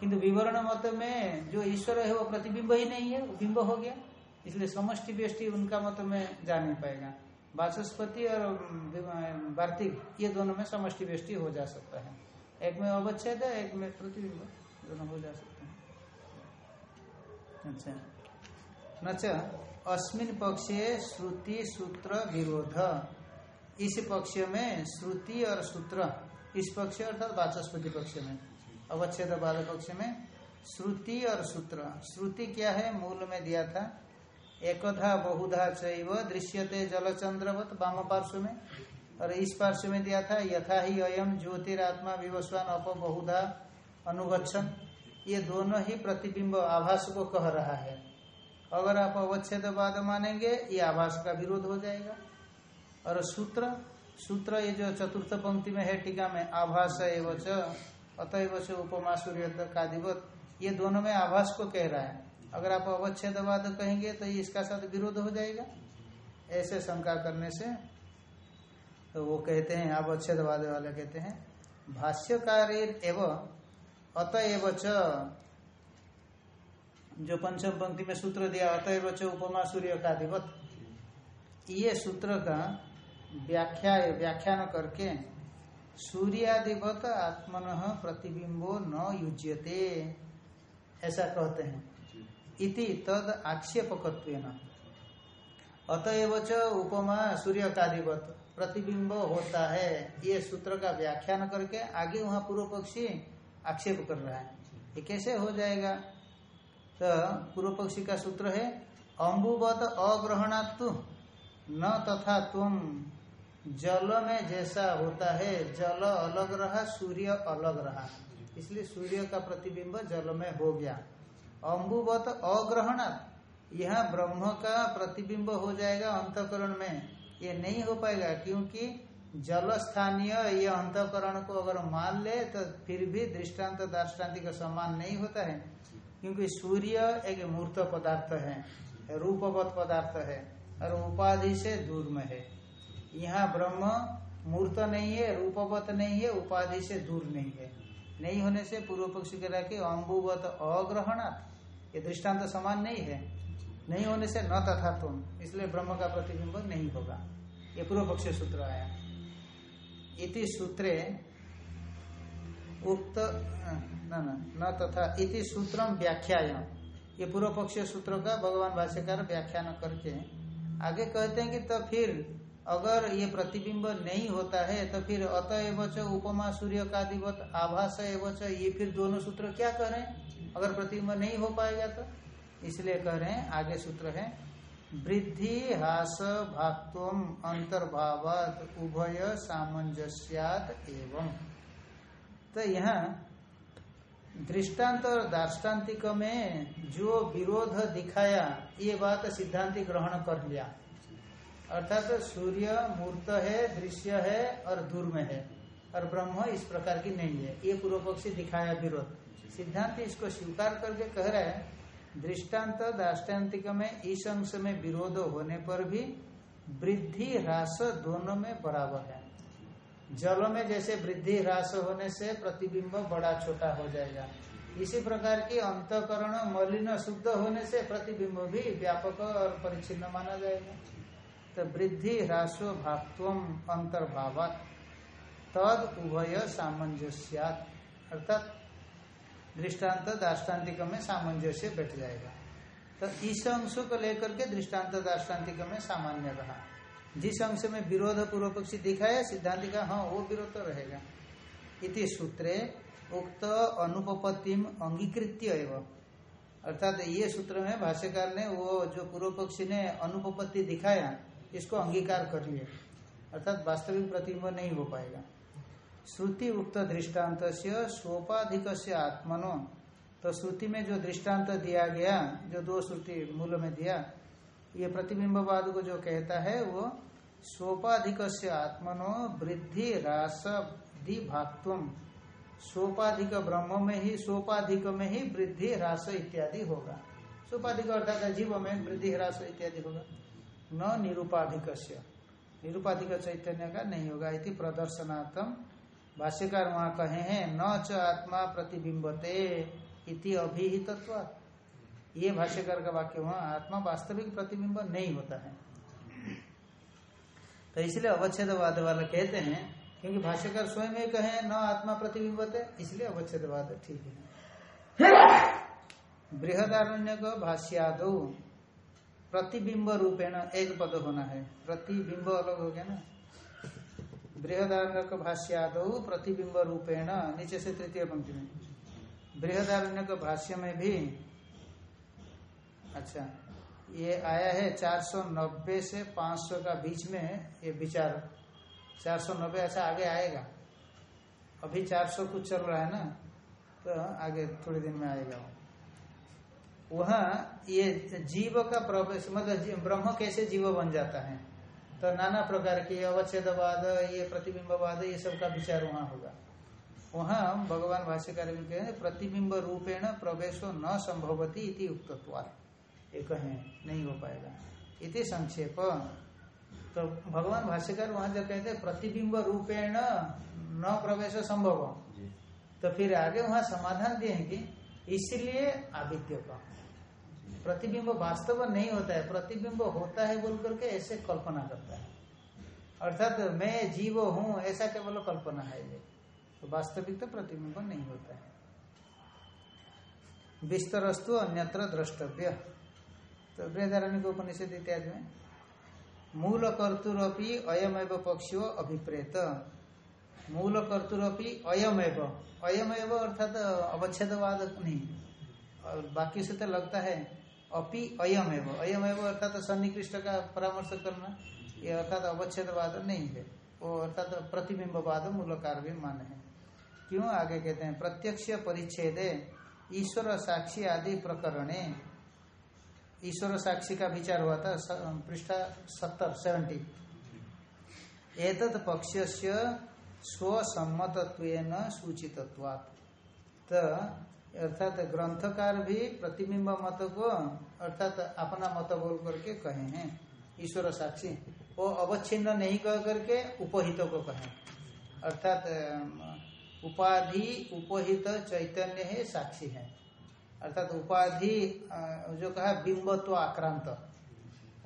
किंतु विवरण मत में जो ईश्वर है, वो प्रतिबिंब ही नहीं है, वो बिंब हो गया। इसलिए समष्टि बेष्टि उनका मत में जा नहीं पाएगा। वाचस्पति और वार्तिक ये दोनों में समष्टि बेष्टि हो जा सकता है। एक में अवच्छेद है, एक में प्रतिबिंब, दोनों हो जा सकते हैं। अच्छा। न अस्मिन पक्षे श्रुति सूत्र विरोध। इस पक्ष में श्रुति और सूत्र, इस पक्ष अर्थात वाचस्पति पक्ष में, अवच्छेद पक्ष में, श्रुति और सूत्र। श्रुति क्या है? मूल में दिया था। एकधा बहुधा चैव दृश्यते जलचंद्रवत वाम पार्श्व में और इस पार्श्व में दिया था, यथा ही अयम ज्योतिरात्मा विवस्वान अप बहुधा अनुगछन ये दोनों ही प्रतिबिंब आभास को कह रहा है। अगर आप अवच्छेदवाद मानेंगे, ये आभास का विरोध हो जाएगा। और सूत्र सूत्र ये जो चतुर्थ पंक्ति में है, टीका में आभास एवं अतएव उपमा सूर्य कादिवत, ये दोनों में आभास को कह रहा है। अगर आप अवच्छेदवाद कहेंगे तो इसका साथ विरोध हो जाएगा। ऐसे शंका करने से तो वो कहते हैं अवच्छेदवाद वाले कहते हैं भाष्यकार एवं अतएव च। जो पंचम पंक्ति में सूत्र दिया अतएव च उपमा सूर्य का अधिपत ये सूत्र का व्याख्या, व्याख्यान करके सूर्याधिपत आत्मन प्रतिबिंबो न युज्यते, ऐसा कहते हैं। इति तद आक्षेपकत्व अतएव च उपमा सूर्य कादिवत प्रतिबिंब होता है। ये सूत्र का व्याख्यान करके आगे वहाँ पूर्व पक्षी आक्षेप कर रहा है। ये कैसे हो जाएगा? तो पूर्व पक्षी का सूत्र है, अम्बुवत अग्रहणात्तु, न तथा तुम। जल में जैसा होता है, जल अलग रहा, सूर्य अलग रहा। इसलिए सूर्य का प्रतिबिंब जल में हो गया। अम्बुवत अग्रहणात्। यहाँ ब्रह्म का प्रतिबिंब हो जाएगा अंतकरण में। ये नहीं हो पाएगा क्योंकि जल स्थानीय ये अंतकरण को अगर मान ले तो फिर भी दृष्टांत का सम्मान नहीं होता है। क्योंकि सूर्य एक मूर्त पदार्थ है, रूपवत पदार्थ है, और उपाधि से दूर में है। यहाँ ब्रह्म मूर्त नहीं है, रूपवत नहीं है, उपाधि से दूर नहीं है। नहीं होने से पूर्व पक्षी कह रहा कि अम्बुवत अग्रहणात्। ये दृष्टांत समान नहीं है। नहीं होने से न तथा तुम। इसलिए ब्रह्म का प्रतिबिंब नहीं होगा। ये पूर्व पक्ष सूत्र आया। इति सूत्रे उक्त न न तथा इति सूत्रम व्याख्याय ये पूर्व पक्ष सूत्र का भगवान भाष्यकार व्याख्यान करके आगे कहते हैं कि तो फिर अगर ये प्रतिबिंब नहीं होता है तो फिर अतएव च उपमा, सूर्य का दिवत, आभास एवच ये फिर दोनों सूत्र क्या हैं अगर प्रतिबिंब नहीं हो पाएगा तो। इसलिए कह रहे हैं, आगे सूत्र है, वृद्धि हास भाक्व अंतर्भावात उभय सामंजस्यात एवं। तो यहाँ दृष्टांत और दार्ष्टान्तिक में जो विरोध दिखाया, ये बात सिद्धांति ग्रहण कर लिया। अर्थात तो सूर्य मूर्त है, दृश्य है और दूर में है, और ब्रह्म इस प्रकार की नहीं है। ये पूर्व पक्षी दिखाया विरोध। सिद्धांत इसको स्वीकार करके कह रहा है, दृष्टांत दाष्टान्तिक में, इस अंश में विरोध होने पर भी वृद्धि ह्रास दोनों में बराबर है। जल में जैसे वृद्धि ह्रास होने से प्रतिबिंब बड़ा छोटा हो जाएगा। इसी प्रकार की अंतकरण मलिन शुद्ध होने से प्रतिबिंब भी व्यापक और परिचिन्न माना जाएगा। तो वृद्धि ह्रासो भाव अंतर्भाव तद उभय सामंजस्यात। अर्थात दृष्टांत दाष्टान्तिक में सामंजस्य बैठ जाएगा। तो इस अंश को लेकर के दृष्टांत दाष्टान्तिक में सामान्य रहा। जिस अंश में विरोध पूर्व पक्षी दिखाया सिद्धांति का हाँ वो विरोध तो रहेगा। इति सूत्रे उक्त अनुपत्तिम अंगीकृत्य एवं। अर्थात ये सूत्र में भाष्यकार ने वो जो पूर्व पक्षी ने अनुपत्ति दिखाया, इसको अंगीकार कर लिए। अर्थात वास्तविक प्रतिबिंब नहीं हो पाएगा। श्रुति उक्त दृष्टांत से से आत्मनो। तो श्रुति में जो दृष्टांत दिया गया, जो दो श्रुति मूल में दिया, ये प्रतिबिंबवाद को जो कहता है, वो सोपाधिक से आत्मनो वृद्धि रास दि भाक्व सोपाधिक ब्रह्म में ही, सोपाधिक में ही वृद्धि ह्रास इत्यादि होगा। सोपाधिक अर्थात जीव में वृद्धि ह्रास इत्यादि होगा। न निरूपाधिक निरूपाधिक चैतन्य का नहीं होगा, इति प्रदर्शनार्थम भाष्यकार वहाँ कहे हैं, न च आत्मा प्रतिबिंबते इति अभिहित ये भाष्यकार का वाक्य वहाँ आत्मा वास्तविक प्रतिबिंब नहीं होता है। तो इसलिए अवच्छेदवाद वाला कहते हैं, क्योंकि भाष्यकार स्वयं ही कहे, न आत्मा प्रतिबिंबते, इसलिए अवच्छेदवाद, ठीक है। बृहदारण्य को भाष्यादो, प्रतिबिंब रूपेण एक पद होना है। प्रतिबिंब अलग हो गया ना। बृहदारण्य भाष्याद प्रतिबिंब रूपेण नीचे से तृतीय पंक्ति में। बृहदारण्य भाष्य में भी अच्छा ये आया है 490 से 500 का बीच में ये विचार। 490 ऐसा आगे आएगा। अभी 400 कुछ चल रहा है ना तो आगे थोड़े दिन में आएगा वहाँ ये जीव का प्रवेश मतलब ब्रह्म कैसे जीव बन जाता है? तो नाना प्रकार के अवच्छेदवाद ये प्रतिबिंबवाद ये सब का विचार वहाँ होगा। वहाँ भगवान भाष्यकार भी कहे प्रतिबिंब रूपेण प्रवेशो न संभवती इति उक्तत्वात्। ये कहें नहीं हो पाएगा। इति संक्षेप। तो भगवान भाष्यकार वहाँ जो कहते हैं प्रतिबिंब रूपेण न प्रवेश संभव। तो फिर आगे वहाँ समाधान दिए कि इसलिए आविद्य का प्रतिबिंब वास्तव नहीं होता है। प्रतिबिंब होता है बोल करके ऐसे कल्पना करता है। अर्थात तो मैं जीव हूँ, ऐसा केवल कल्पना है ये। तो वास्तविक तो प्रतिबिंब नहीं होता है। विस्तरस्तु अन्यत्र द्रष्टव्य। तो बृहदारण्य को उपनिषद इत्यादि में, मूल कर्तुरपि अयमेव पक्षो अभिप्रेत। मूल कर्तुरपि अयमेव। अयमेव अर्थात अवच्छेदवाद नहीं। और बाकी से तो लगता है अपि अयमेव। अयमेव अर्थात सन्निकृष्ट का परामर्श करना, ये अर्थात अवच्छेदवाद नहीं है। वो अर्थात प्रतिबिंबवाद मूलकार भी मान है। क्यों? आगे कहते हैं, प्रत्यक्ष परिच्छेदे, ईश्वर साक्षी आदि प्रकरणे। ईश्वर साक्षी का विचार हुआ था पृष्ठा सत्तर, सेवेंटी। एतत् पक्ष से स्वसम्मतत्व सूचितत्वात् अर्थात ग्रंथकार भी प्रतिबिंब मत को अर्थात अपना मत बोल करके कहे हैं। ईश्वर साक्षी। वो अवच्छिन्न नहीं कह करके उपहित को कहे। अर्थात उपाधि उपहित चैतन्य है, साक्षी है। अर्थात उपाधि जो कहा, बिंबत्व आक्रांत।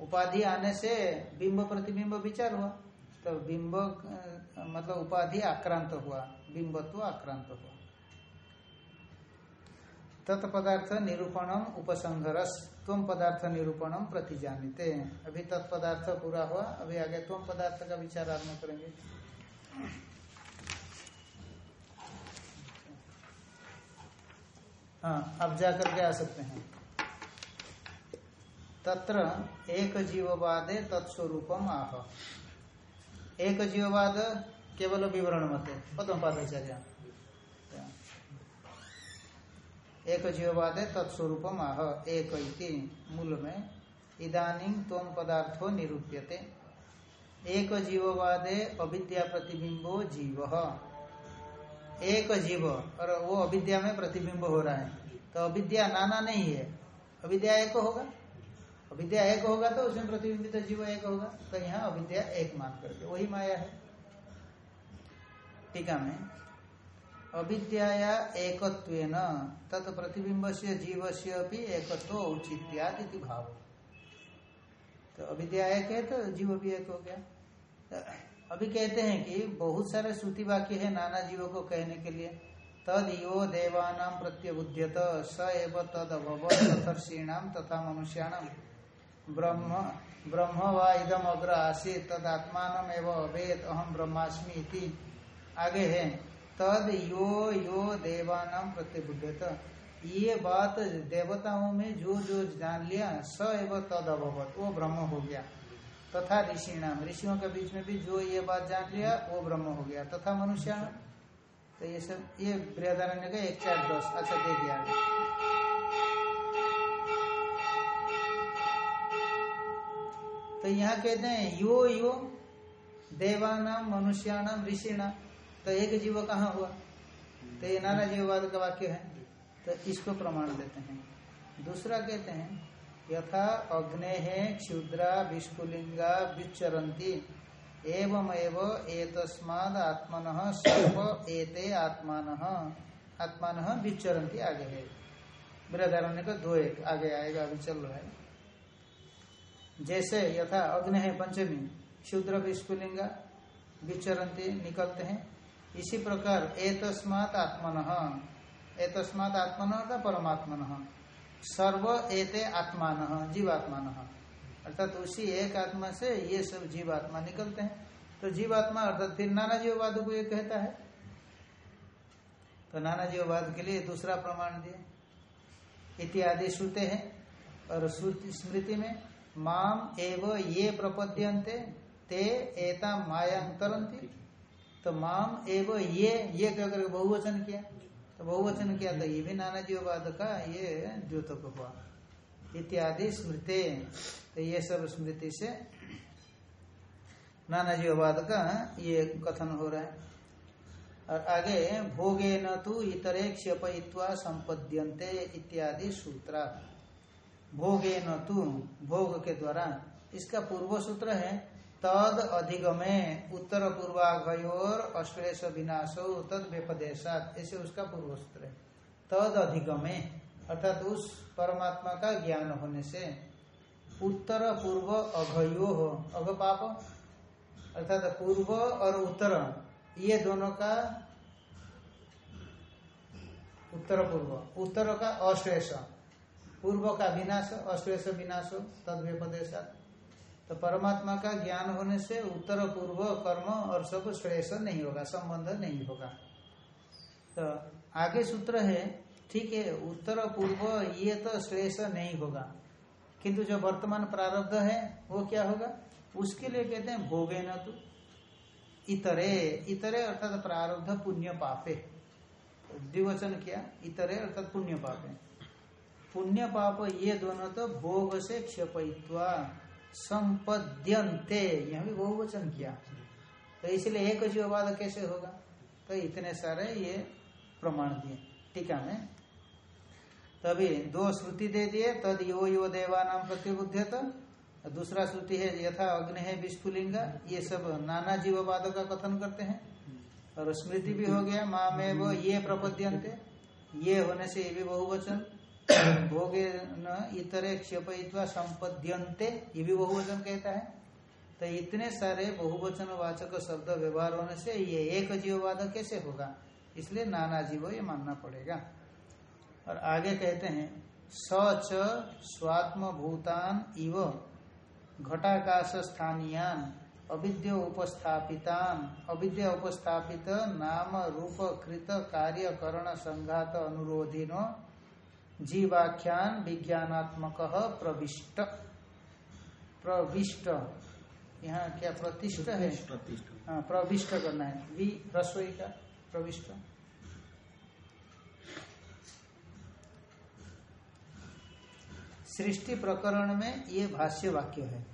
उपाधि आने से बिंब प्रतिबिंब विचार हुआ। तो बिंब मतलब उपाधि आक्रांत हुआ, बिंबत्व आक्रांत हुआ। तत्पदार्थ निरूपणम उपसंहरस तुम पदार्थ निरूपणम प्रति जानते अभी तत्पदार्थ पूरा हुआ, अभी आगे तुम पदार्थ का विचार आरंभ करेंगे। हाँ अब जाकर के आ सकते हैं। तत्र एक जीववादे तत्स्वरूपम आह। एक जीववाद केवल विवरण मत पदम पादाचार्य। एक जीववादे तत्स्वरूपम आह एक मूल में इदानीं तोम पदार्थो निरूप्यते। एक जीववादे अविद्या प्रतिबिंबो जीव। एक जीव, और वो अविद्या में प्रतिबिंब हो रहा है। तो अविद्या नाना नहीं है। अविद्या एक होगा। अविद्या एक होगा तो उसमें प्रतिबिंबित तो जीव एक होगा। तो यहाँ अविद्या एक मान करके वही माया है। टीका में अविद्याया एकत्वेन, तत् प्रतिबिंब से जीव से भी एकत्व औचित्याद इति भाव। तो अविद्या एक है तो जीव भी एक हो गया। तो अभी कहते हैं कि बहुत सारे श्रुति वाक्य है नाना जीवों को कहने के लिए। तद यो देवानाम प्रत्यबुद्यत स एव तद अभव तथर्षीणाम तथा मनुष्याणाम ब्रह्म ब्रह्म व इदम अग्र आसीत तद आत्मान एव अवेद अहम ब्रह्मास्मि आगे है। तद यो यो देवानाम प्रत्यबुद्धत ये बात देवताओं में जो जो जान लिया, स एव तद अभवत, वो ब्रह्म हो गया। तथा ऋषि नाम ऋषियों के बीच में भी जो ये बात जान लिया, वो ब्रह्म हो गया। तथा मनुष्य तो ये सब, ये बृहदारण्य का एक चार दस अच्छा दे दिया तो यहाँ कहते हैं, यो यो देवानाम मनुष्याणाम ऋषिणाम तो एक जीव कहाँ हुआ? तो ये नाना जीववाद का वाक्य है। तो इसको प्रमाण देते हैं। दूसरा कहते हैं, यथा अग्ने क्षुद्रा विस्फुलिंगा विचरंती एवं एव एतस्माद आत्मन सर्व एते आत्मान आत्मान विचरंती आगे है। बृहदारण्य का दो एक आगे आएगा, अभी चल रहा है। जैसे यथा अग्नि है पंचमी, क्षुद्र विस्फुलिंगा विचरंती निकलते हैं। इसी प्रकार एतस्मात आत्मन। एतस्मात आत्मन अर्थात परमात्मन। सर्व एते आत्मान, जीवात्मान। अर्थात उसी एक आत्मा से ये सब जीवात्मा निकलते हैं। तो जीवात्मा अर्थात फिर नाना जीववाद को ये कहता है। तो नाना जीववाद के लिए दूसरा प्रमाण दिए। इत्यादि श्रुते हैं। और स्मृति में माम एव ये प्रपद्यन्ते, ते एता मायांतरंती तो माम एव ये ये क्या करके बहुवचन किया। तो बहुवचन किया तो ये भी नाना जीववाद का ये द्योतक हुआ। इत्यादि स्मृति तो ये सब स्मृति से नाना जीववाद का ये कथन हो रहा है। और आगे, भोगे न तो इतरे क्षपयित्वा संपद्यन्ते इत्यादि सूत्र। भोगे न तु, भोग के द्वारा, इसका पूर्व सूत्र है। तद अधिगमे उत्तर पूर्वाघयोर अश्लेष विनाशो तद व्यपदेशात। ऐसे उसका पूर्व सूत्र है। तद अधिगमे, अर्थात उस परमात्मा का ज्ञान होने से। उत्तर पूर्व अघयो हो अघ पाप अर्थात पूर्व और उत्तर, ये दोनों का उत्तर पूर्व। उत्तर का अश्लेष पूर्व का विनाश अश्लेष विनाश, तद व्यपदेशा तो परमात्मा का ज्ञान होने से उत्तर पूर्व कर्म और सब श्रेष्ठ नहीं होगा, संबंध नहीं होगा। तो आगे सूत्र है, ठीक है, उत्तर पूर्व ये तो श्रेष्ठ नहीं होगा। किंतु जो वर्तमान प्रारब्ध है, वो क्या होगा? उसके लिए कहते हैं भोगे न तो। इतरे इतरे अर्थात प्रारब्ध पुण्य पापे। द्विवचन किया? इतरे अर्थात पुण्य पापे। पुण्य पाप ये दोनों तो भोग से क्षपित्वा संपद्यंते यह भी बहुवचन किया। तो इसलिए एक जीववाद कैसे होगा? तो इतने सारे ये प्रमाण दिए। टीका में? तभी दो श्रुति दे दिए, तद यो यो देवा नाम प्रतिबुद्ध दूसरा श्रुति है, यथा अग्नि है विस्फुलिंगा ये सब नाना जीववाद का कथन करते हैं। और स्मृति भी हो गया माँ में वो ये प्रपद्यंते ये होने से ये भी बहुवचन। भोगे न इतरे क्षपयित्वा संपद्यंते ये भी बहुवचन कहता है। तो इतने सारे बहुवचन वाचक शब्द व्यवहार होने से ये एक जीववाद कैसे होगा? इसलिए नाना जीव ये मानना पड़ेगा। और आगे कहते हैं, सच स्वात्म भूतान इव घटाकाश स्थानीयान, अविद्य उपस्थापितान, अविद्या उपस्थापित नाम रूप कृत कार्य करण संघात अनुरोधिनो जीवाख्यान विज्ञानात्मक प्रविष्ट। प्रविष्ट। यहाँ क्या प्रतिष्ठ है? हाँ प्रविष्ट करना है। वि रसोई का प्रविष्ट। सृष्टि प्रकरण में ये भाष्य वाक्य है।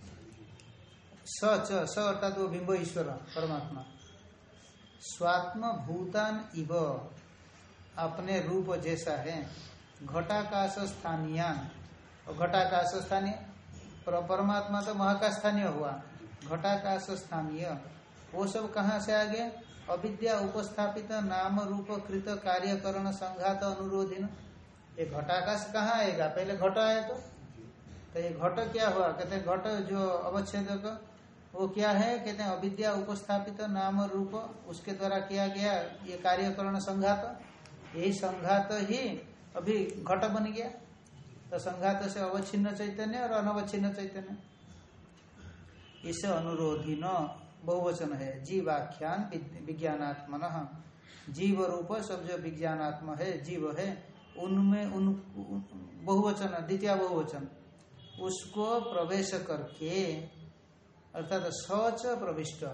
सच स अर्थात वो बिंब ईश्वर परमात्मा। स्वात्म भूतान इव अपने रूप जैसा है। घटाकाश स्थानीय घटाकाश स्थानीय परमात्मा तो महाकाश स्थानीय हुआ। घटाकाश स्थानीय वो सब कहाँ से आ गए? अविद्या उपस्थापित नाम रूप कृत कार्यकरण संघात अनुरोधिन। ये घटाकाश कहाँ आएगा? पहले घट आए तो। तो ये घट क्या हुआ? कहते घट जो अवच्छेद वो क्या है? कहते अविद्या उपस्थापित नाम रूप, उसके द्वारा किया गया ये कार्यकरण संघात। यही संघात ही अभी घट बन गया। तो संघात से अवच्छिन्न चैतन्य और अनवच्छिन्न चैतन्य। इसे अनुरोधी न, बहुवचन है। जीवाख्यान विज्ञानात्मन। जीव रूप सब जो विज्ञानात्म है, जीव है। उनमें उन, बहुवचन, द्वितीय बहुवचन। उसको प्रवेश करके, अर्थात सच प्रविष्ट,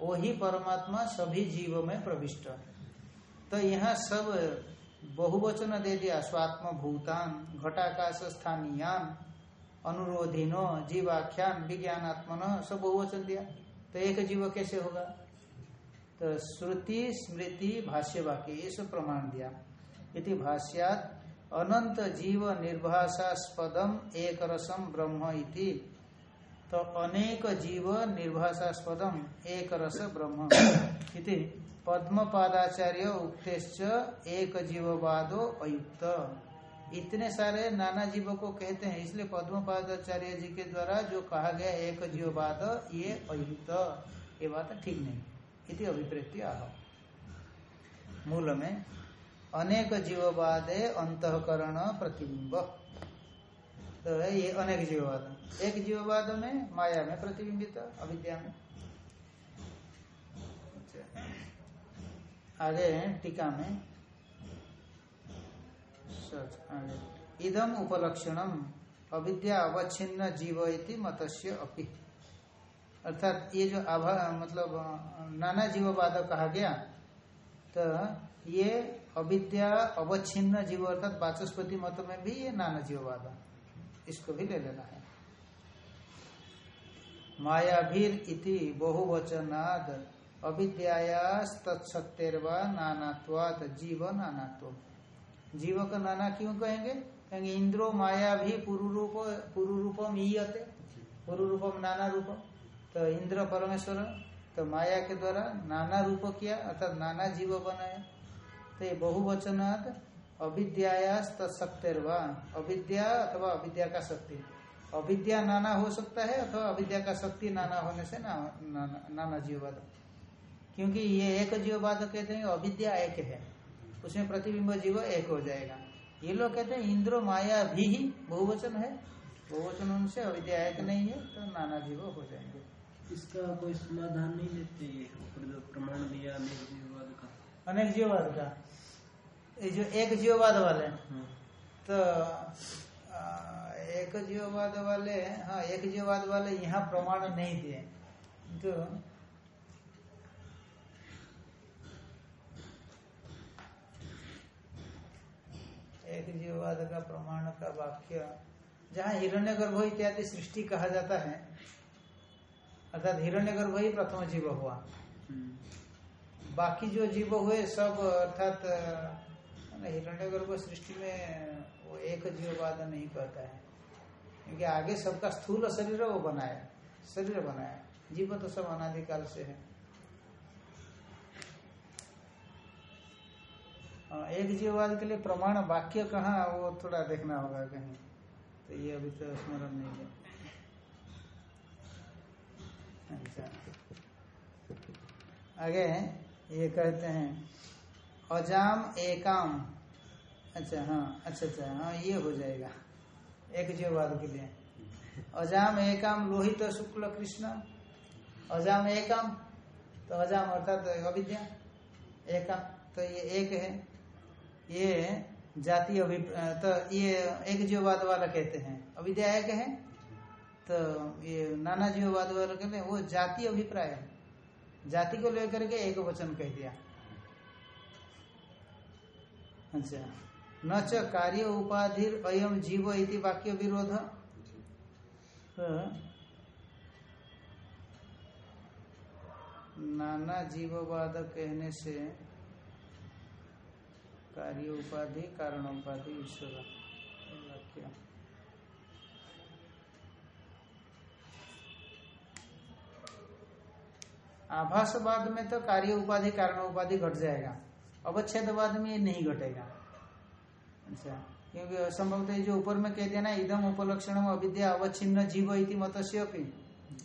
वही परमात्मा सभी जीव में प्रविष्ट। तो यहाँ सब बहुवचन दे दिया, स्वात्म भूतान, घटाकाश स्थानीयान, अनुरोधिनो, जीवाख्यान, विज्ञानात्मन, सब बहुवचन दिया। तो एक जीव कैसे होगा? तो श्रुति, स्मृति भाष्य वाक्य ये सब प्रमाण दिया। इति भाष्यात, अनंत जीव निर्भाषास्पदम एक रसम ब्रह्म इति। तो अनेक जीव निर्भाषास्पदम एक रस ब्रह्म। इति पद्म पादाचार्य उक्तेश्च, एक जीववादो अयुक्त। इतने सारे नाना जीवों को कहते हैं, इसलिए पद्म पादाचार्य जी के द्वारा जो कहा गया, एक जीववाद ये अयुक्त। ये बात ठीक नहीं, इति अभिप्रेत्य आह। मूल में, अनेक जीववादे अंतकरण प्रतिबिंब। तो ये अनेक जीववाद एक जीववाद में माया में प्रतिबिंबित, अविद्या में। आगे टीका में। आगे। इदम उपलक्षणम, अविद्या अवच्छिन्न जीव इति मतस्य अपि। अर्थात ये जो आभा मतलब नाना जीववाद कहा गया तो ये अविद्या अवच्छिन्न जीव, अर्थात वाचस्पति मत में भी ये नाना जीव जीववाद। इसको भी ले लेना है। मायाभीर इति बहुवचनाद अविद्यायास्तत्सत्यर्वा नानात्वात जीव नानात्व। जीव का नाना क्यों कहेंगे? कहेंगे इंद्रो माया भी पुरुरूप पुरुरूपम ईयते पुरुरूपम नाना रूपम। तो इंद्र परमेश्वर तो माया के द्वारा नाना रूप किया अर्थात नाना जीव बनाया। तो ये बहुवचनात् तत्सत्यर्वा अविद्या अथवा अविद्या का शक्ति। अविद्या नाना हो सकता है अथवा अविद्या का शक्ति नाना होने से ना, ना, नाना, नाना जीववाद क्योंकि ये एक जीववाद कहते हैं अविद्या एक है। उसमें प्रतिबिंब जीव एक हो जाएगा। ये लोग कहते हैं इंद्र माया भी ही बहुवचन है। बहुवचन उनसे अविद्या एक नहीं है तो नाना जीव हो जाएँगे। इसका कोई समाधान नहीं देते ये प्रमाण दिया अनेक जीववाद का। अनेक जीववाद का। ये जो एक जीववाद वाले हाँ। तो आ, एक जीववाद वाले हाँ एक जीववाद वाले यहाँ प्रमाण नहीं दिए। तो एक जीववाद का प्रमाण का वाक्य, जहाँ हिरण्य गर्भ इत्यादि सृष्टि कहा जाता है, अर्थात हिरण्य गर्भ ही प्रथम जीव हुआ। बाकी जो जीव हुए सब, अर्थात हिरण्य गर्भ सृष्टि में वो एक जीववाद नहीं कहता है। क्योंकि आगे सबका स्थूल शरीर वो बनाया, शरीर बनाया। जीव तो सब अनादिकाल से है हाँ, एक जीववाद के लिए प्रमाण वाक्य कहाँ, वो थोड़ा देखना होगा कहीं। तो ये अभी तो स्मरण नहीं है। अच्छा। आगे ये कहते हैं, अजाम एकाम। अच्छा हाँ अच्छा अच्छा हाँ ये हो जाएगा। एक जीववाद के लिए। अजाम एकाम लोहित शुक्ल कृष्ण। अजाम एकाम तो अजाम अर्थात अविद्या। एकाम तो ये एक है। ये जाति तो ये एक जीववाद वाला कहते हैं। अविद्या एक है तो ये नाना जीववाद वाला कहते हैं, वो जाति अभिप्राय जाति को लेकर के एक वचन कह दिया। अच्छा। न च कार्य उपाधि अयम जीव इति वाक्य विरोध। तो नाना जीववाद कहने से कार्य उपाधि कारण उपाधि ईश्वर वाक्य। आभासवाद में तो कार्य उपाधि कारण उपाधि घट जाएगा। अवच्छेदवाद में ये नहीं घटेगा। अच्छा क्योंकि असंभवतः जो ऊपर में कह दिया ना, इदम उपलक्षण अविद्या अवच्छिन्न जीव इति मतस्यपि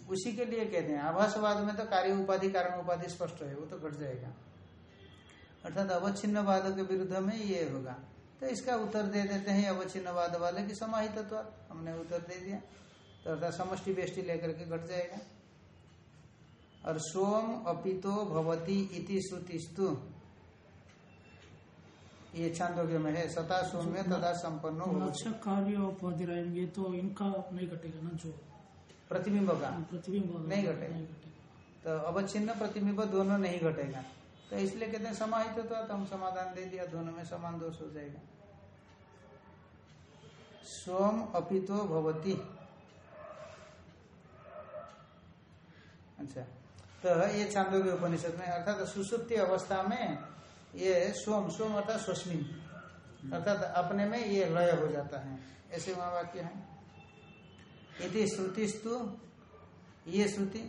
उसी के लिए कहते हैं, आभासवाद में तो कार्य उपाधि कारण उपाधि स्पष्ट है, वो तो घट जाएगा। अर्थात अवच्छिन्न अवच्छिन्नवाद के विरुद्ध में ये होगा। तो इसका उत्तर दे देते हैं अवच्छिन्नवाद वाले की समाहित तो हमने उत्तर दे दिया। तो अर्थात समष्टि बेष्टि लेकर के घट जाएगा। और सोम अपितो भवती इति श्रुतिस्तु। ये छांदोग्य में है। सता सौम्य तथा संपन्न कार्य उपाधि ये तो इनका नहीं घटेगा ना जो। प्रतिबिंब का? प्रतिबिंब नहीं घटेगा। तो अवच्छिन्न प्रतिबिंब दोनों नहीं घटेगा। तो इसलिए कहते हैं समाहित तो हम समाधान दे दिया, दोनों में समान दोष हो जाएगा। सोम अपितो भवती। अच्छा तो ये छांदोग्य उपनिषद में, अर्थात सुसुप्ति अवस्था में ये सोम सोम अर्थात स्वस्मिन। अर्थात अपने में ये लय हो जाता है। ऐसे वहाँ वाक्य है। यदि श्रुतिस्तु, ये श्रुति,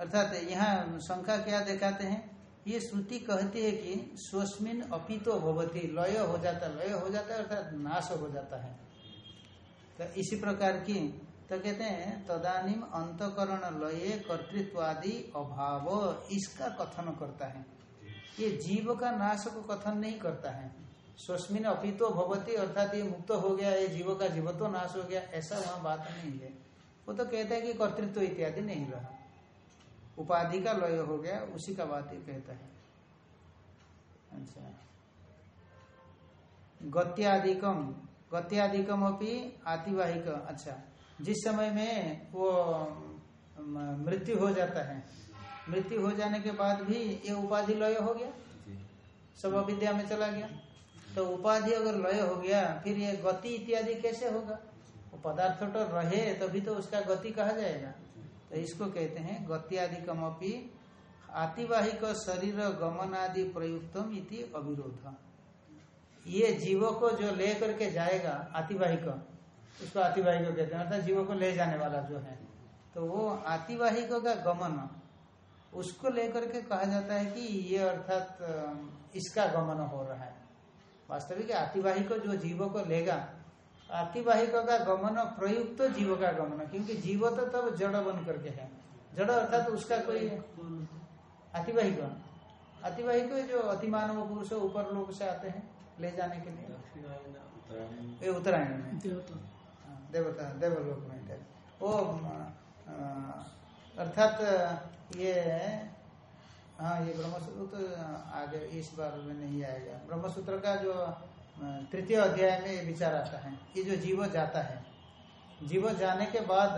अर्थात यहाँ शंका क्या दिखाते हैं? ये श्रुति कहती है कि स्वस्मिन अपितो भवती, लय हो जाता, लय हो जाता है अर्थात नाश हो जाता है। तो इसी प्रकार की तो कहते हैं, तदानीम अंतकरण लये कर्तृत्वादि अभाव, इसका कथन करता है। ये जीव का नाश को कथन नहीं करता है। स्वस्मिन अपितो भवती, अर्थात ये मुक्त हो गया, ये जीव का जीवत्व नाश हो गया, ऐसा वहाँ बात नहीं है। वो तो कहता है कि कर्तृत्व इत्यादि नहीं रहा। उपाधि का लय हो गया उसी का बात ये कहता है। अच्छा। गत्यादिकम गत्याधिकम अपनी आतिवाहिक अच्छा। जिस समय में वो मृत्यु हो जाता है मृत्यु हो जाने के बाद भी ये उपाधि लय हो गया? सब अविद्या में चला गया। तो उपाधि अगर लय हो गया फिर ये गति इत्यादि कैसे होगा? वो पदार्थ तो रहे तभी तो उसका गति कहा जाएगा। तो इसको कहते हैं अपनी आतिवाहिक शरीर गमनादि प्रयुक्तम इति अविरोध। ये जीवों को जो ले करके जाएगा, आतिवाहिक, उसको आतिवाहिक कहते हैं, अर्थात जीवों को ले जाने वाला जो है तो वो आतिवाहिक का गमन, उसको लेकर के कहा जाता है कि ये अर्थात इसका गमन हो रहा है। वास्तविक आतिवाहिक जो जीवों को लेगा आतिवाहिक का गमन प्रयुक्त तो जीव का गमन क्योंकि जीव तो तब जड़ बन करके है। जड़ अर्थात तो उसका कोई आतिवाहिक आतिवाहिक जो अतिमानव पुरुष ऊपर लोग से आते हैं ले जाने के लिए। उत्तरायण ये उत्तरायण में। देवता। हाँ, देवलोक में वो अर्थात ये हाँ ये ब्रह्मसूत्र तो आगे इस बार में नहीं आएगा। ब्रह्मसूत्र का जो तृतीय अध्याय में विचार आता है ये जो जीव जाता है, जीव जाने के बाद,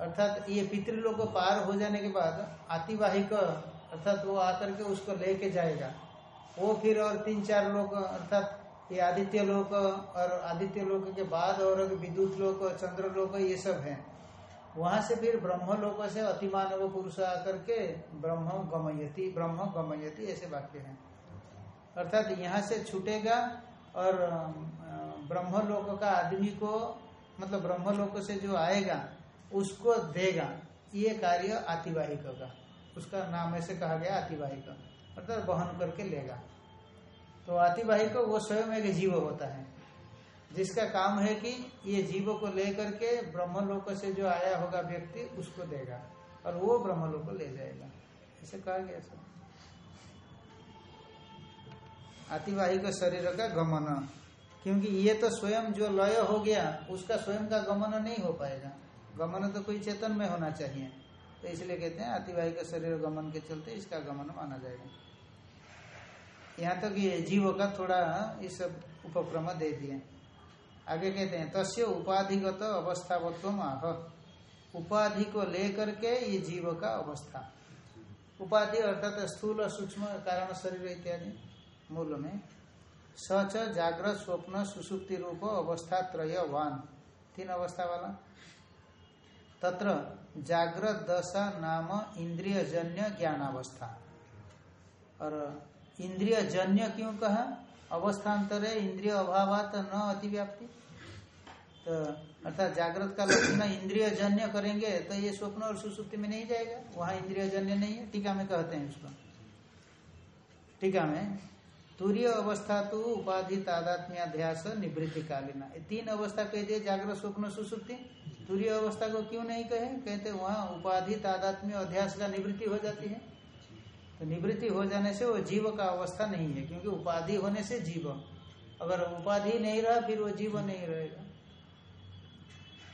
अर्थात ये पितृलोक पार हो जाने के बाद, आतिवाहिक, अर्थात वो आकर के उसको लेके जाएगा। वो फिर और तीन चार लोग अर्थात ये आदित्य लोक और आदित्य लोक के बाद और विद्युत लोक, चंद्र लोक, ये सब है। वहाँ से फिर ब्रह्म लोक से अतिमानव पुरुष आकर के ब्रह्म गमयती ब्रह्म गमयती, ऐसे वाक्य है। अर्थात यहाँ से छूटेगा और अ, ब्रह्म लोक का आदमी को मतलब ब्रह्म लोक से जो आएगा उसको देगा। ये कार्य आतिवाहिक का उसका नाम ऐसे कहा गया आतिवाहिक अर्थात वहन करके लेगा। तो आतिवाहिक वो स्वयं एक जीव होता है। जिसका काम है कि ये जीव को लेकर के ब्रह्मलोक से जो आया होगा व्यक्ति उसको देगा। और वो ब्रह्मलोक ले जाएगा। ऐसे कहा गया सब आतिवाहिक शरीर का गमन। क्योंकि ये तो स्वयं जो लय हो गया, उसका स्वयं का गमन नहीं हो पाएगा। गमन तो कोई चेतन में होना चाहिए। तो इसलिए कहते हैं आतिवाहिक शरीर गमन के चलते इसका गमन माना जाएगा। यहाँ तक तो ये जीव का थोड़ा इस उपक्रम दे दिए। आगे कहते हैं, तस्य उपाधिगत अवस्थावत्व आह। उपाधि को लेकर के ये जीव का अवस्था। उपाधि अर्थात स्थूल सूक्ष्म कारण शरीर इत्यादि। मूल में, सच जागृत स्वप्न, सुसुप्ति रूप, अवस्था त्रयवान तीन अवस्था वाला। तत्र जागृत दशा, नाम, इंद्रिय, जन्य, ज्ञानावस्था। और इंद्रिय, जन्य क्यों कहा? अवस्थान्तरे इंद्रिय अभावात, न अतिव्याप्ति। तो अर्थात जागृत का लक्षण इंद्रिय जन्य करेंगे तो ये स्वप्न और सुसुप्ति में नहीं जाएगा। वहाँ इंद्रिय जन्य नहीं है। टीका में कहते हैं उसको टीका में तुरीय अवस्था तो उपाधि तादात्म्याध्यास निवृत्ति कालीना तीन अवस्था कह दिए, जागृत, स्वप्न, सुसुप्ति। तुरीय अवस्था को क्यों नहीं कहे? कहते वहाँ उपाधि तादात्म्य अध्यास का निवृत्ति हो जाती है। तो निवृत्ति हो जाने से वो जीव का अवस्था नहीं है, क्योंकि उपाधि होने से जीव। अगर उपाधि नहीं रहा, फिर वो जीव नहीं रहेगा।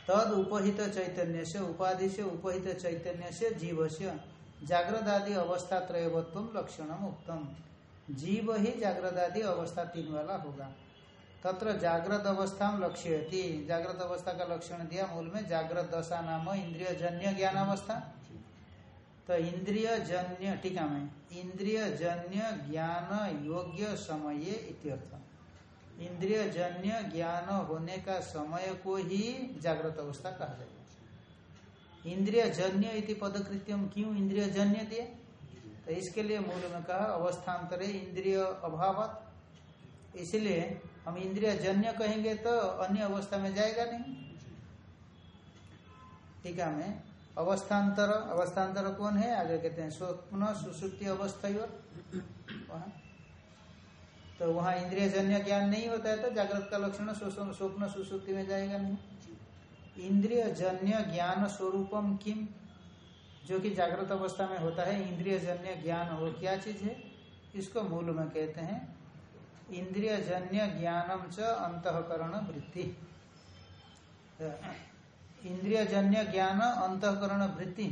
तद उपहित चैतन्य से, उपाधि से उपहित चैतन्य से, जीव से जागृत आदि अवस्था त्रयवत्व लक्षणम उत्तम जीव ही जागृत आदि अवस्था तीन वाला होगा। तत्र जागृत अवस्था लक्ष्य जागृत अवस्था का लक्षण दिया मूल में जागृत दशा नाम इंद्रिय जन्य ज्ञान अवस्था। तो इंद्रिय जन्य टीका में। इंद्रिय जन्य ज्ञान योग्य समय इत्यर्थ। इंद्रिय जन्य ज्ञान होने का समय को ही जागृत अवस्था कहा जाएगा इंद्रिय जन्य इति पदकृत्यम क्यों इंद्रिय जन्य दिए तो इसके लिए मूल में कहा अवस्थान्तरे इंद्रिय अभाव इसलिए हम इंद्रिय जन्य कहेंगे तो अन्य अवस्था में जाएगा नहीं। टीका में अवस्थान्तर अवस्थान्तर कौन है? आगे कहते हैं, स्वप्न, सुसुप्ति अवस्था वहाँ। तो वहाँ इंद्रिय जन्य ज्ञान नहीं होता है तो जागृत का लक्षण स्वप्न, सुसुप्ति में जाएगा नहीं। इंद्रिय जन्य ज्ञान स्वरूपम किम? जो कि जागृत अवस्था में होता है इंद्रिय जन्य ज्ञान हो क्या चीज़ है? इसको मूल में कहते हैं इंद्रिय जन्य ज्ञानम च अंतकरण वृत्ति। इंद्रिय जन्य ज्ञान, अंतकरण वृत्ति।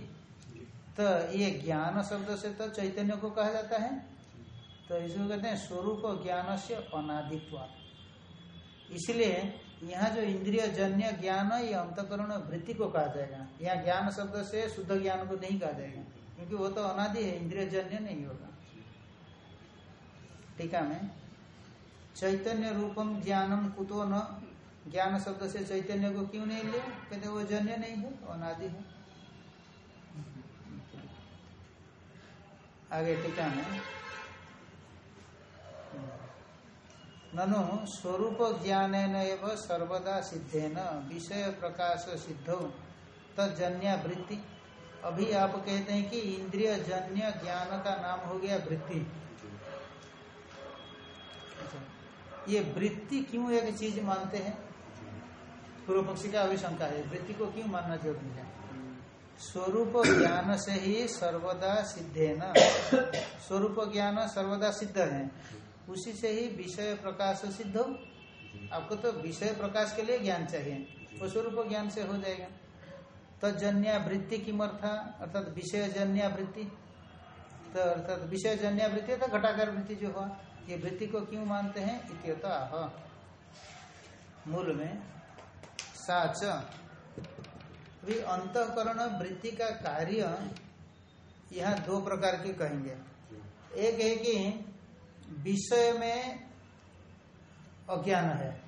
तो ये ज्ञान शब्द से तो चैतन्य को कहा जाता है। तो इसको कहते हैं स्वरूप ज्ञान से अनादित्व। इसलिए यहाँ जो इंद्रिय जन्य ज्ञान ये अंतकरण वृत्ति को कहा जाएगा। यहाँ ज्ञान शब्द से शुद्ध ज्ञान को नहीं कहा जाएगा, क्योंकि वो तो अनादि है, इंद्रिय जन्य नहीं होगा। टीका में? चैतन्य रूपम ज्ञानम कुतो न। ज्ञान शब्द से चैतन्य को क्यों नहीं लिया? कहते वो जन्य नहीं है अनादि है। आगे टीका में? ननु स्वरूप ज्ञान सर्वदा सिद्धेन, विषय प्रकाश सिद्धो तजन्या वृत्ति। अभी आप कहते हैं कि इंद्रिय जन्य ज्ञान का नाम हो गया वृत्ति। ये वृत्ति क्यों एक चीज़ मानते हैं? पूर्व पक्षी का अभिशंका है, वृत्ति को क्यों मानना ज़रूरी है? स्वरूप ज्ञान से ही सर्वदा सिद्धे न। स्वरूप ज्ञान सर्वदा सिद्ध है। उसी से ही विषय प्रकाश सिद्ध हो। आपको तो विषय प्रकाश के लिए ज्ञान चाहिए। वो स्वरूप ज्ञान से हो जाएगा। तजन्या वृत्ति किमर्था अर्थात विषय जन्या वृत्ति तो अर्थात विषय जन्या वृत्ति तो घटाकार वृत्ति जो हुआ ये वृत्ति को क्यों मानते हैं? इत्यतः मूल में साच, अभी अंतकरण वृत्ति का कार्य यहाँ दो प्रकार के कहेंगे। एक है कि विषय में अज्ञान है।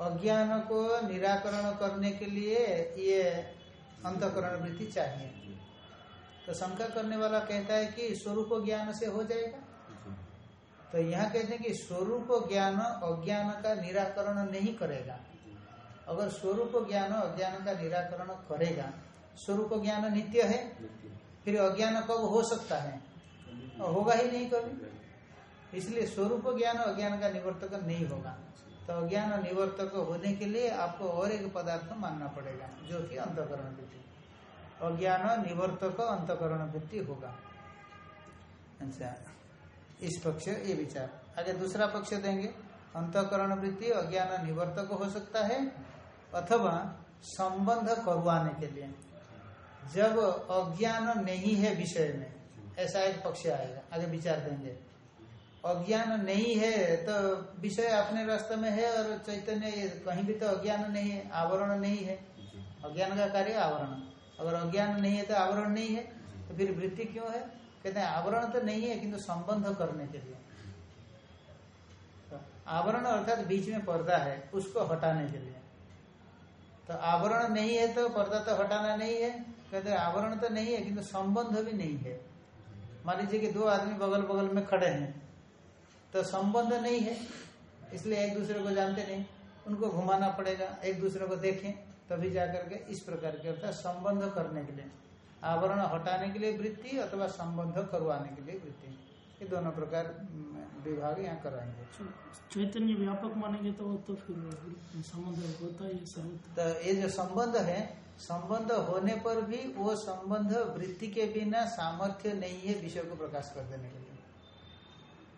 अज्ञान को निराकरण करने के लिए ये अंतकरण वृत्ति चाहिए। तो शंका करने वाला कहता है कि स्वरूप ज्ञान से हो जाएगा? तो यहाँ कहते हैं कि स्वरूप ज्ञान अज्ञान का निराकरण नहीं करेगा। अगर स्वरूप ज्ञान अज्ञान का निराकरण करेगा स्वरूप ज्ञान नित्य है? फिर अज्ञान कब हो सकता है? होगा ही नहीं कभी। इसलिए स्वरूप ज्ञान अज्ञान का निवर्तक नहीं होगा। तो अज्ञान निवर्तक होने के लिए आपको और एक पदार्थ मानना पड़ेगा, जो कि अंतकरण वृत्ति अज्ञान निवर्तक अंतकरण वृत्ति होगा। अच्छा इस पक्ष ये विचार। आगे दूसरा पक्ष देंगे। अंतकरण वृत्ति अज्ञान निवर्तक हो सकता है, अथवा संबंध करवाने के लिए। जब अज्ञान नहीं है विषय में, ऐसा एक पक्ष आएगा। आगे विचार देंगे। अज्ञान नहीं है तो विषय अपने रास्ते में है और चैतन्य कहीं भी तो अज्ञान नहीं है आवरण नहीं है। अज्ञान का कार्य आवरण। अगर अज्ञान नहीं है तो आवरण नहीं है तो फिर वृत्ति क्यों है? कहते हैं आवरण तो नहीं है किंतु संबंध करने के लिए। तो आवरण अर्थात बीच में पर्दा है उसको हटाने के लिए। तो आवरण नहीं है तो पर्दा तो हटाना नहीं है। कहते आवरण तो नहीं है किंतु संबंध भी नहीं है। मान लीजिए कि दो आदमी बगल बगल में खड़े हैं। तो संबंध नहीं है इसलिए एक दूसरे को जानते नहीं। उनको घुमाना पड़ेगा एक दूसरे को देखें तभी जाकर के इस प्रकार के अर्थात संबंध करने के लिए। आवरण हटाने के लिए वृत्ति अथवा संबंध करवाने के लिए वृत्ति। ये दोनों प्रकार विभाग यहाँ कराएँगे। चैतन्य व्यापक मानेंगे तो तो फिर संबंध होता ही। तो ये जो संबंध है संबंध होने पर भी वो संबंध वृत्ति के बिना सामर्थ्य नहीं है विषय को प्रकाश कर देने के लिए।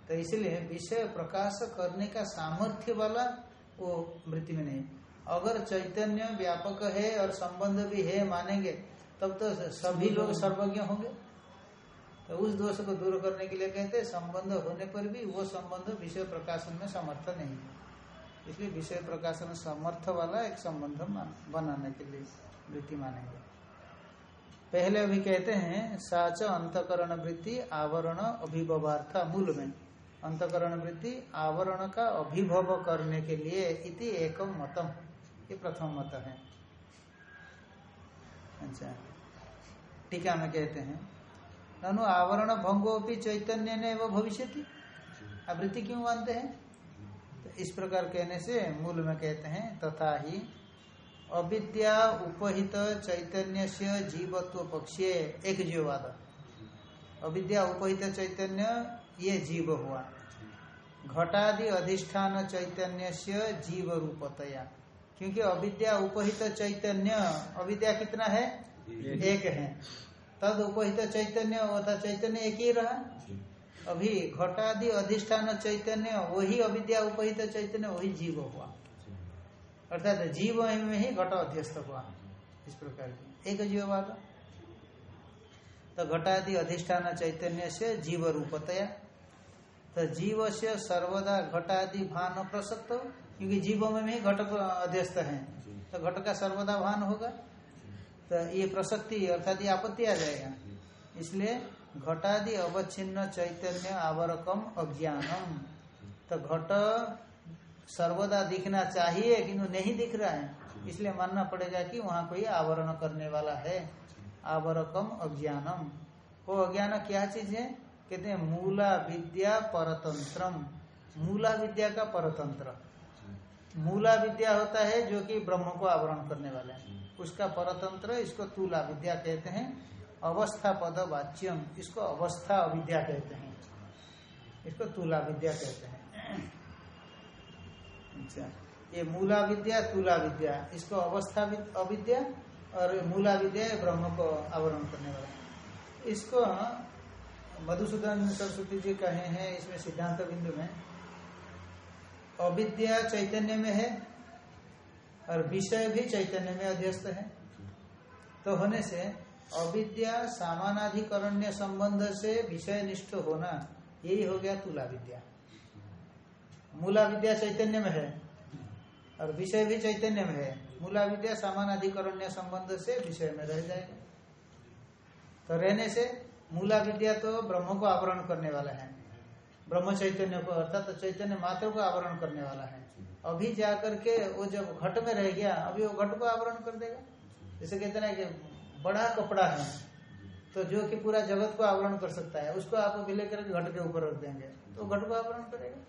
तो इसलिए विषय प्रकाश करने का सामर्थ्य वाला वो वृत्ति में नहीं। अगर चैतन्य व्यापक है और संबंध भी है मानेंगे तब तो सभी लोग सर्वज्ञ होंगे। तो उस दोष को दूर करने के लिए कहते हैं संबंध होने पर भी वो संबंध विषय प्रकाशन में समर्थ नहीं है। इसलिए विषय प्रकाशन समर्थ वाला एक संबंध बनाने के लिए वृत्ति मानेंगे। पहले अभी कहते हैं साच अंतकरण वृत्ति आवरण अभिभवार्थ मूल में। अंतकरण वृत्ति आवरण का अभिभव करने के लिए इति एक मतम। ये प्रथम मत है। अच्छा। टीका में कहते हैं। ननु आवरण भंगो भी चैतन्य ने वो भविष्य आवृत्ति क्यों मानते हैं? तो इस प्रकार कहने से मूल में कहते हैं तथा ही अविद्या उपहित चैतन्य से जीवत्व पक्षी एक जीववाद। अविद्या उपहित चैतन्य ये जीव हुआ। घटादि अधिष्ठान चैतन्य से जीव रूपतया क्योंकि अविद्या उपहित चैतन्य अविद्या कितना है? एक। है। तद उपहित चैतन्य अथा चैतन्य एक ही रहा? अभी घटादि अधिष्ठान चैतन्य वही अविद्या उपहित चैतन्य वही जीव हुआ। अर्थात जीव में ही घट अध्यस्त हुआ। इस प्रकार की। एक जीव बात तो घटादि अधिष्ठान चैतन्य से जीव रूपतया तो जीव से सर्वदा घटादि भान प्रसक्त क्योंकि जीवों में भी घट अध्यस्त है। तो घट का सर्वदा भान होगा। तो ये प्रसक्ति अर्थात ये आपत्ति आ जाएगा। इसलिए घटादि अवच्छिन्न चैतन्य आवरकम अज्ञानम। तो घट सर्वदा दिखना चाहिए किंतु नहीं दिख रहा है। इसलिए मानना पड़ेगा कि वहाँ कोई आवरण करने वाला है। आवरकम अज्ञानम। वो अज्ञान क्या चीज़ है? कहते हैं मूला विद्या परतंत्रम। मूला विद्या का परतंत्र। मूला विद्या होता है जो कि ब्रह्म को आवरण करने वाले है। उसका परतंत्र इसको तुला विद्या कहते हैं, अवस्था पद वाच्यम, इसको अवस्था अविद्या कहते हैं। इसको तुला विद्या कहते हैं। अच्छा ये मूला विद्या, तुला विद्या, इसको अवस्था अविद्या और मूला विद्या ब्रह्म को आवरण करने वाला इसको मधुसूदन सरस्वती जी कहे हैं, इसमें सिद्धांत बिंदु में। अविद्या चैतन्य में है और विषय भी चैतन्य में अध्यस्त है। तो होने से अविद्या सामानाधिकरण्य संबंध से विषय निष्ठ होना, यही हो गया तुला विद्या मूला विद्या चैतन्य में है और विषय भी चैतन्य में है। मूला विद्या सामानाधिकरण्य संबंध से विषय में रह जाएगा। तो रहने से मूला विद्या तो ब्रह्म को आवरण करने वाला है। ब्रह्म चैतन्य को, अर्थात तो चैतन्य मात्र को आवरण करने वाला है। अभी जाकर के वो जब घट में रह गया, अभी वो घट को आवरण कर देगा। जैसे कहते ना कि बड़ा कपड़ा है तो जो कि पूरा जगत को आवरण कर सकता है, उसको आप अभी लेकर घट के ऊपर रख देंगे तो घट को आवरण करेगा।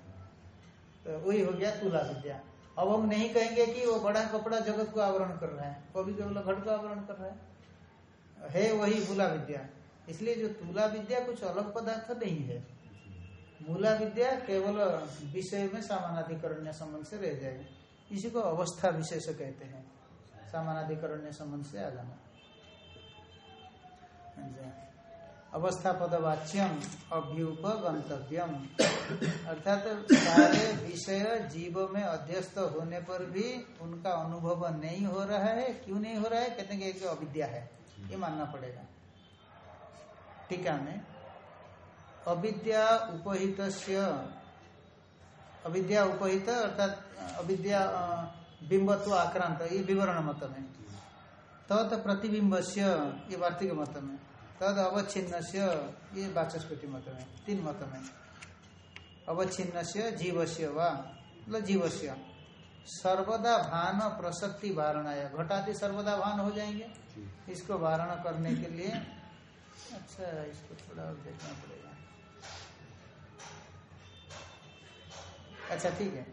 तो वही हो गया तुला विद्या अब हम नहीं कहेंगे कि वो बड़ा कपड़ा जगत को आवरण कर रहा है कभी केवल घट को आवरण कर रहा है। है वही मूला विद्या इसलिए जो तुला विद्या कुछ अलग पदार्थ नहीं है। मूला विद्या केवल विषय में सामानाधिकरण्य संबंध से रह जाएगी। इसी को अवस्था विशेष कहते हैं। सामानाधिकरण्य संबंध से आ जाना। अवस्था पदवाच्यम अभ्युप गंतव्यम। अर्थात सारे विषय जीव में अध्यस्त होने पर भी उनका अनुभव नहीं हो रहा है। क्यों नहीं हो रहा है? कहते हैं कि अविद्या है, ये मानना पड़ेगा। टीका में अविद्या उपहित अविद्या उपहित अर्थात अविद्या बिंबत्व आक्रांत ये विवरण मत में। तत् प्रतिबिंब से ये वार्तिक मत में। तद अवच्छिन्न से ये वाचस्पति मत में। तीन मत में। अवच्छिन्न से जीव से व मतलब से सर्वदा भान प्रसक्ति वारणाया। घटाती सर्वदा भान हो जाएँगे। इसको वारण करने के लिए अच्छा इसको थोड़ा और देखना पड़ेगा। अच्छा ठीक है।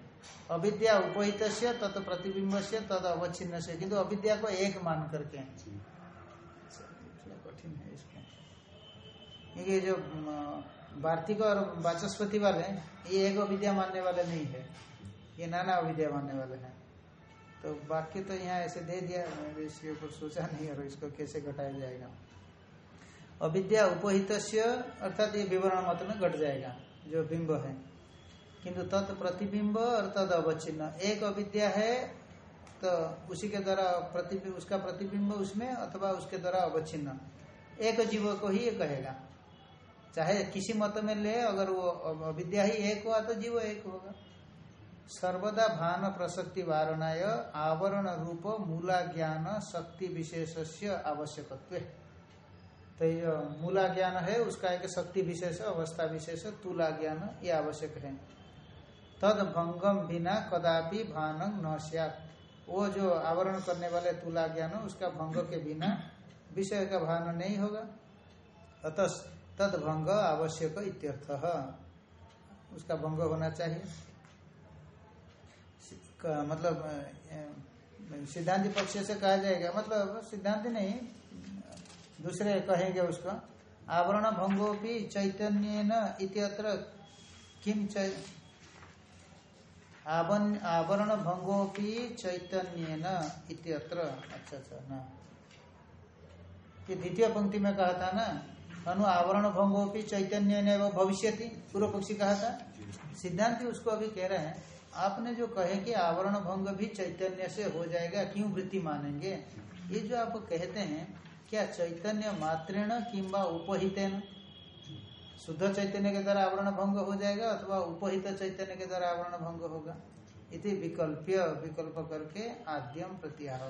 अविद्या उपहित से तत् प्रतिबिंब से तद तो अवच्छिन्न से किंतु अविद्या को एक मान करके। कठिन है इसको। क्योंकि जो वार्तिक और वाचस्पति वाले ये एक अविद्या मानने वाले नहीं है। ये नाना अविद्या मानने वाले हैं। तो बाकी तो यहाँ ऐसे दे दिया मैंने इसके ऊपर सोचा नहीं और इसको कैसे घटाया जाएगा। अविद्या उपहित अर्थात ये विवरण मत में घट जाएगा, जो बिंब है। किंतु तत् प्रतिबिंब और तद अवच्छिन्न। एक अविद्या है तो उसी के द्वारा उसका प्रतिबिंब उसमें अथवा उसके द्वारा अवच्छिन्न। एक जीव को ही कहेगा। चाहे किसी मत में ले, अगर वो अविद्या ही एक हुआ तो जीव एक होगा। सर्वदा भान प्रसक्ति वारणाय, आवरण रूप मूला ज्ञान शक्ति विशेष आवश्यकत्व। तो ये मूला ज्ञान है, उसका एक शक्ति विशेष अवस्था विशेष तुला ज्ञान ये आवश्यक है। तद भंगम बिना कदापि भानंग न वो जो आवरण करने वाले तुला ज्ञान उसका भंग के बिना विषय का भान नहीं होगा। अतः तद भंग आवश्यक इत्यर्थ। उसका भंग होना चाहिए। मतलब सिद्धांत पक्ष से कहा जाएगा मतलब सिद्धांत नहीं दूसरे कहेंगे उसको आवरण भंगो भी चैतन्य इत्यत्र किम आवरण भंगो भी चैतन्य अच्छा अच्छा ना। ये द्वितीय पंक्ति में कहा था ना, अनु आवरण भंगो भी चैतन्य भविष्य पूर्व पक्षी कहा था। सिद्धांत उसको अभी कह रहे हैं, आपने जो कहे कि आवरण भंग भी चैतन्य से हो जाएगा, क्यों वृत्ति मानेंगे? ये जो आप कहते हैं क्या चैतन्य मात्रेण किंबा उपहितेन। शुद्ध चैतन्य के द्वारा आवरण भंग हो जाएगा अथवा उपहित चैतन्य के द्वारा आवरण भंग होगा। इति विकल्प्य, विकल्प करके आद्यम प्रत्याह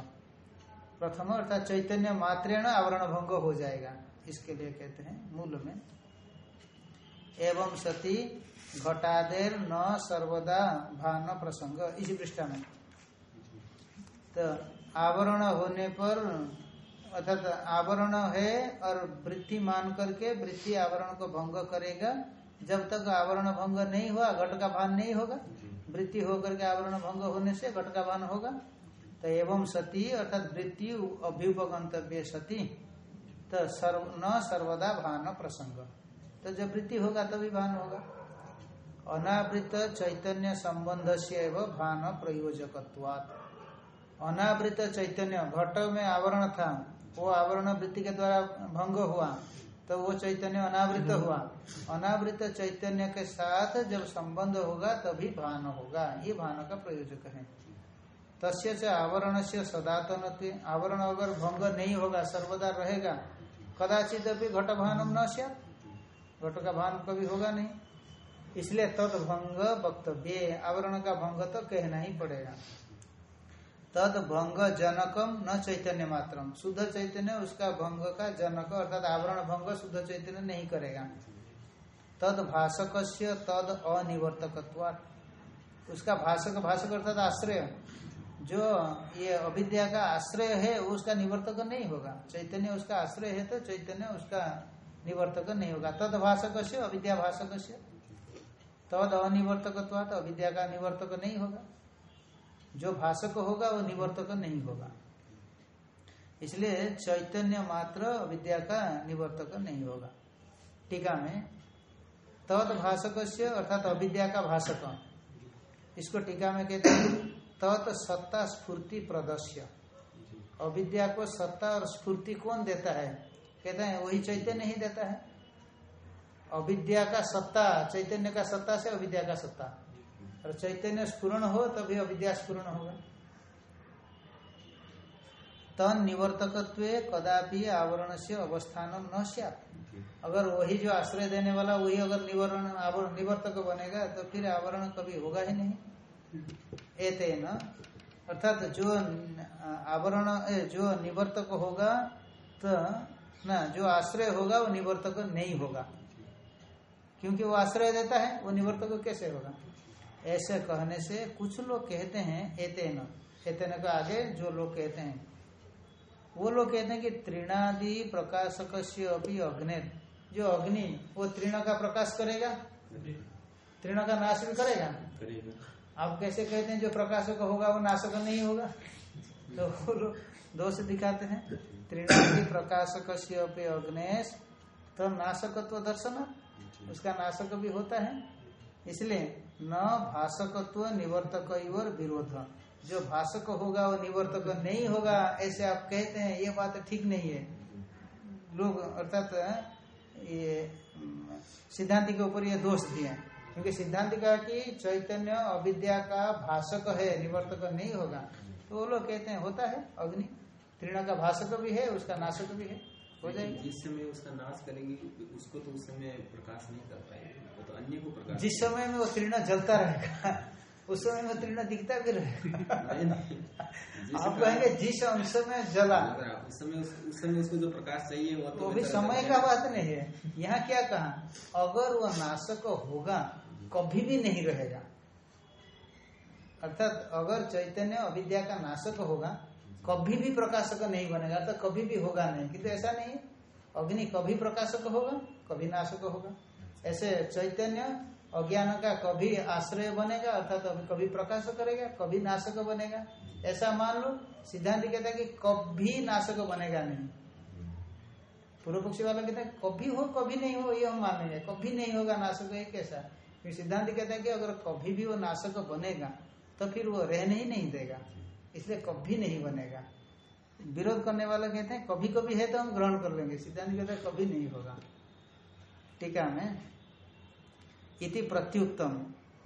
प्रथम अर्थात चैतन्य मात्रेण आवरण भंग हो जाएगा। इसके लिए कहते हैं मूल में। एवं सती घटादेर न सर्वदा भान प्रसंग। इसी पृष्ठा में। तो आवरण होने पर अर्थात आवरण है और वृत्ति मान करके वृत्ति आवरण को भंग करेगा। जब तक आवरण भंग नहीं हुआ घट का भान नहीं होगा। वृत्ति होकर के आवरण भंग होने से घट का भान होगा। तो एवं सती अर्थात वृत्ति अभ्युपगंतव्य सती तो सर्व न सर्वदा भान प्रसंग। तो जब वृत्ति होगा तभी भान होगा। अनावृत चैतन्य संबंध से भान प्रयोजकत्वात्। अनावृत चैतन्य घट में आवरण था। वो आवरण वृत्ति के द्वारा भंग हुआ तो वो चैतन्य अनावृत हुआ। अनावृत चैतन्य के साथ जब संबंध होगा तभी भान होगा। ये भान का प्रयोजक है। तस्य च आवरण से सदातन आवरण अगर भंग नहीं होगा सर्वदा रहेगा कदाचित अभी घट भानम न घट का भान कभी होगा नहीं। इसलिए तद भंग वक्तव्य आवरण का भंग तो कहना ही पड़ेगा। तद भंग जनकम न चैतन्य मात्रम शुद्ध चैतन्य, उसका भंग का जनक, अर्थात आवरण भंग शुद्ध चैतन्य नहीं करेगा। तद भाषक तद अनिवर्तक उसका भाषक भाषक अर्थात आश्रय। जो ये अविद्या का आश्रय है, वो उसका निवर्तक नहीं होगा। चैतन्य उसका आश्रय है तो चैतन्य उसका निवर्तक नहीं होगा। तद भाषक से अविद्या भाषक से तद अनिवर्तक अविद्या का निवर्तक नहीं होगा। जो भाषक होगा वो निवर्तक नहीं होगा। इसलिए चैतन्य मात्र विद्या का निवर्तक नहीं होगा। टीका में तद भाषक से अर्थात अविद्या का भाषक। इसको टीका में कहते हैं तत् सत्ता स्फूर्ति प्रदर्श्य अविद्या को सत्ता और स्फूर्ति कौन देता है? कहते हैं वही चैतन्य ही देता है। अविद्या का सत्ता, चैतन्य का सत्ता से अविद्या का सत्ता। और चैतन्य स्पूर्ण हो तभी अविद्या स्पूर्ण होगा। तन निवर्तक कदापि आवरण से अवस्थान न अगर वही जो आश्रय देने वाला वही अगर निवरण आवरण निवर्तक बनेगा तो फिर आवरण कभी होगा ही नहीं। एते न अर्थात जो आवरण जो निवर्तक होगा तो ना जो आश्रय होगा वो निवर्तक नहीं होगा। क्योंकि वो आश्रय देता है वो निवर्तक कैसे होगा? ऐसे कहने से कुछ लोग कहते हैं एतेन। एतेन का आगे जो लोग कहते हैं वो लोग कहते हैं कि तृणादि प्रकाशक अभी अग्नि जो अग्नि वो तृण का प्रकाश करेगा? तृण का नाश भी करेगा? आप कैसे कहते हैं जो प्रकाशक होगा वो नाशक नहीं होगा? तो वो लोग दोष दिखाते हैं। तृणादि प्रकाशक अभी अग्नेश तो नाशकत्व दर्शन उसका नाशक भी होता है। इसलिए न भाषकत्व निवर्तक और विरोध। जो भाषक होगा, वो निवर्तक नहीं होगा, ऐसे आप कहते हैं, ये बात ठीक नहीं है। लोग, अर्थात, ये, सिद्धांति के ऊपर ये दोष दिए क्योंकि सिद्धांत का कि चैतन्य अविद्या का भाषक है, निवर्तक नहीं होगा। तो वो लोग कहते हैं, होता है अग्नि। तीर्ण का भाषक भी है, उसका नाशक भी है। हो जाएगी। जिस समय उसका नाश करेंगे उसको तो उस समय प्रकाश नहीं कर पाएँगे। तो अन्य को प्रकाश जिस समय में वो तीर्ण जलता रहेगा उस समय में तीर्ण दिखता भी रहेगा। आप कहेंगे जिस अंश में जला। उस समय उस समय उसको जो प्रकाश चाहिए वो तो भी समय का बात नहीं है। यहाँ क्या कहा? अगर वो नाशक होगा कभी भी नहीं रहेगा। अर्थात अगर चैतन्य अविद्या का नाशक होगा कभी भी प्रकाशक नहीं बनेगा तो कभी भी होगा नहीं। किंतु ऐसा नहीं अग्नि कभी प्रकाशक होगा, कभी नाशक होगा। ऐसे चैतन्य अज्ञान का कभी आश्रय बनेगा, अर्थात तो कभी प्रकाश करेगा, कभी नाशक बनेगा। ऐसा मान लो, सिद्धांत कहता है कि कभी नाशक बनेगा नहीं। पूर्व पक्षी वाला कहता है, कभी हो, कभी नहीं हो, ये हम मानेंगे। कभी नहीं होगा नाशक, ये कैसा? सिद्धांत कहता है कि अगर कभी भी वो नाशक बनेगा तो फिर वो रहने ही नहीं देगा। इसलिए कभी नहीं बनेगा। विरोध करने वाला कहते हैं कभी कभी है तो हम ग्रहण कर लेंगे। सिद्धांत कहते हैं कभी नहीं होगा। ठीक है मैं इति प्रत्युत्तम।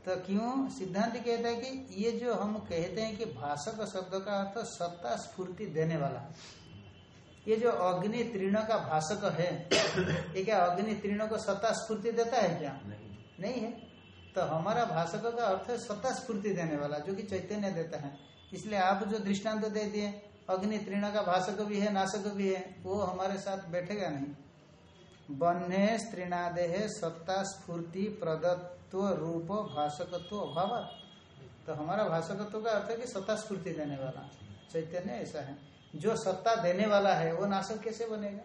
तो क्यों? सिद्धांत कहता है कि ये जो हम कहते हैं कि भाषक शब्द का अर्थ सत्ता स्फूर्ति देने वाला। ये जो अग्नि तीर्ण का भाषक है ये क्या अग्नि तीर्ण को सत्ता स्फूर्ति देता है क्या? नहीं। नहीं है। तो हमारा भाषक का अर्थ है सत्ता स्फूर्ति देने वाला जो कि चैतन्य देता है। इसलिए आप जो दृष्टांत दे दिए अग्नि तीर्ण का भाषक भी है नाशक भी है, वो हमारे साथ बैठेगा नहीं। बन्हे स्त्रीणादेह सत्ता स्फूर्ति प्रदत्व रूप भाषकत्व अभाव। तो हमारा भाषकत्व का अर्थ है कि सत्ता स्फूर्ति देने वाला। चैतन्य ऐसा है। जो सत्ता देने वाला है, वो नाशक कैसे बनेगा?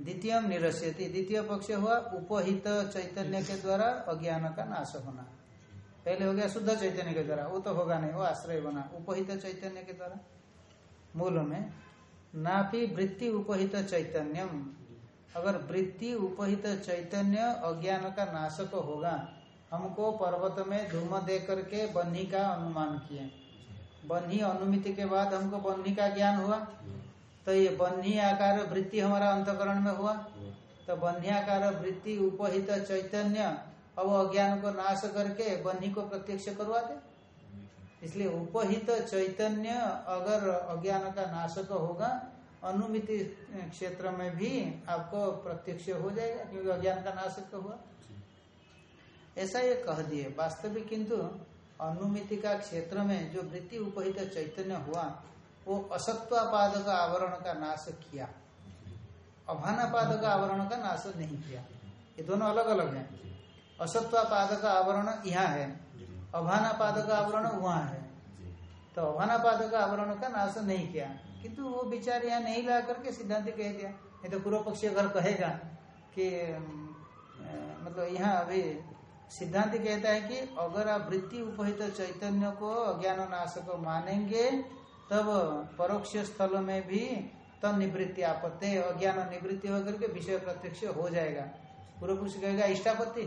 द्वितीय निरस्यति। द्वितीय पक्ष हुआ, उपहित चैतन्य के द्वारा अज्ञान का नाश होना। पहले हो गया शुद्ध चैतन्य के द्वारा, वो तो होगा नहीं, वो आश्रय बना, उपहित चैतन्य के द्वारा। मूल में, नापि वृत्ति उपहित चैतन्यम। अगर वृत्ति उपहित चैतन्य अज्ञान का नाशक होगा। हमको पर्वत में धूम दे करके बन्ही का अनुमान किए। बन्ही अनुमिति के बाद हमको बन्ही का ज्ञान हुआ। तो ये बन्ही आकार वृत्ति हमारा अंतकरण में हुआ। तो बन्ही आकार वृत्ति उपहित चैतन्य अब अज्ञान को नाश करके बन्ही को प्रत्यक्ष करवा दे इसलिए उपहित चैतन्य अगर अज्ञान का नाशक होगा, अनुमिति क्षेत्र में भी आपको प्रत्यक्ष हो जाएगा, क्योंकि अज्ञान का नाशक हुआ। ऐसा ये कह दिए। वास्तविक किंतु अनुमिति का क्षेत्र में जो वृत्ति उपहित चैतन्य हुआ, वो असत्वापाद का आवरण का नाश किया। अभानापाद का आवरण का नाश नहीं किया। ये दोनों अलग अलग हैं। असत्वापाद का आवरण यहाँ है। अभानापाद का आवरण वहाँ है। तो अभानापाद का आवरण का नाश नहीं किया। किंतु वो विचार यहाँ नहीं ला करके सिद्धांत कह दिया। नहीं तो पूर्व पक्षी अगर कहेगा कि मतलब यहाँ अभी सिद्धांत कहता है कि अगर आप वृत्ति उपहित चैतन्य को अज्ञान नाश को मानेंगे तब परोक्ष स्थल में भी तब निवृत्ति आपत्ति अज्ञान निवृत्ति होकर के विषय प्रत्यक्ष हो जाएगा। पूर्व पुरुष कहेगा इष्टापत्ति?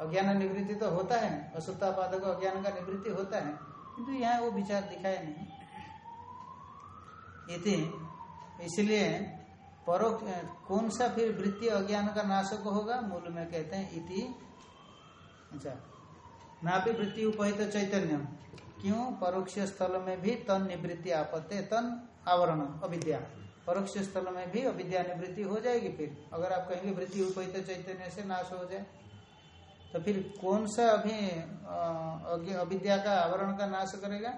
अज्ञान निवृत्ति तो होता है असुत्तापादक अज्ञान का निवृत्ति होता है, किंतु यहाँ वो विचार दिखाया नहीं। इति इसलिए परोक्ष कौन सा फिर वृत्ति अज्ञान का नाशक होगा, मूल में कहते हैं इति। अच्छा नापि वृत्ति उपहित चैतन्य क्यों? परोक्ष स्थल में भी तन निवृत्ति आपत्ति, तन आवरण, अविद्या। परोक्ष स्थल में भी अविद्या निवृत्ति हो जाएगी फिर। अगर आप कहेंगे वृत्ति उपहित चैतन्य से नाश हो जाए तो फिर कौन सा अभी अविद्या का आवरण का नाश करेगा?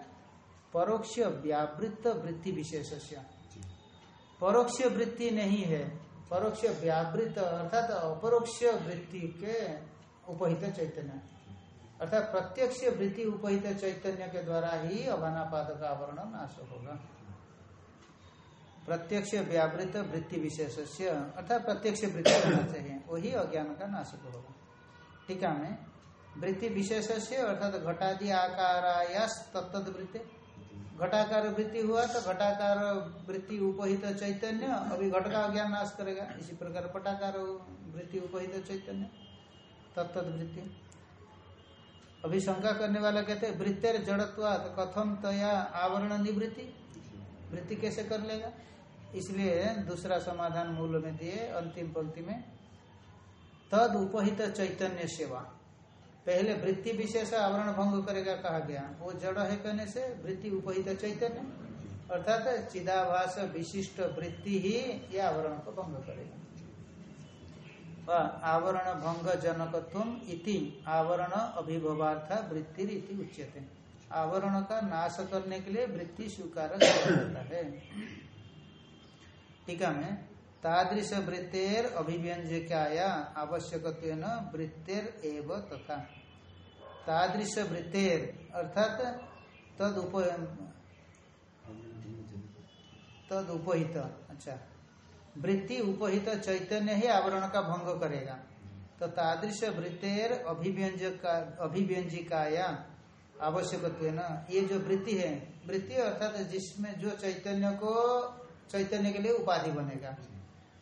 परोक्ष व्यावृत्त वृत्ति विशेष परोक्ष वृत्ति नहीं है परोक्ष व्यावृत अर्थात अपरोक्ष वृत्ति के उपहित चैतन्य। अर्थात प्रत्यक्ष वृत्ति उपहित चैतन्य के द्वारा ही अभानापाद का आवरण नाश होगा। प्रत्यक्ष व्यावृत वृत्ति विशेष अर्थात प्रत्यक्ष वृत्ति होना चाहिए वही अज्ञान का नाशक होगा। टीका में, वृत्ति विशेष से अर्थात घटादि आकाराया तत्त वृत्ति। घटाकार वृत्ति हुआ तो घटाकार वृत्ति उपहित चैतन्य, अभी घट का अज्ञान नाश करेगा। इसी प्रकार पटाकार वृत्ति उपहित चैतन्य तत्त वृत्ति। अभी शंका करने वाला कहते हैं, वृत्तेर जड़त्वात कथम तया आवरण निवृत्ति? वृत्ति कैसे कर लेगा? इसलिए दूसरा समाधान मूल में दिए, अंतिम पंक्ति में तद उपहित चैतन्य सेवा। पहले वृत्ति विशेष आवरण भंग करेगा कहा गया। वो जड़ है कहने से वृत्ति उपहित चैतन्य। अर्थात चिदाभास विशिष्ट वृत्ति ही ये आवरण को भंग करेगा। आवरण भंग जनकत्व इति, आवरण अभिभवार्थ वृत्ति रीति उच्यते। आवरण का नाश करने के लिए वृत्ति स्वीकार किया जाता है टीका में तादृश वृत्तेर अभिव्यंजकाया आवश्यक वृत्तेर एव तथा। तादृश वृत्तेर, अर्थात तद उप तद उपहित अच्छा। वृत्ति उपहित चैतन्य ही आवरण का भंग करेगा। तो तादृश वृत्तेर अभिव्यंजका अभिव्यंजिकाया आवश्यक ये जो वृत्ति है, वृत्ति अर्थात जिसमें जो चैतन्य को चैतन्य के लिए उपाधि बनेगा।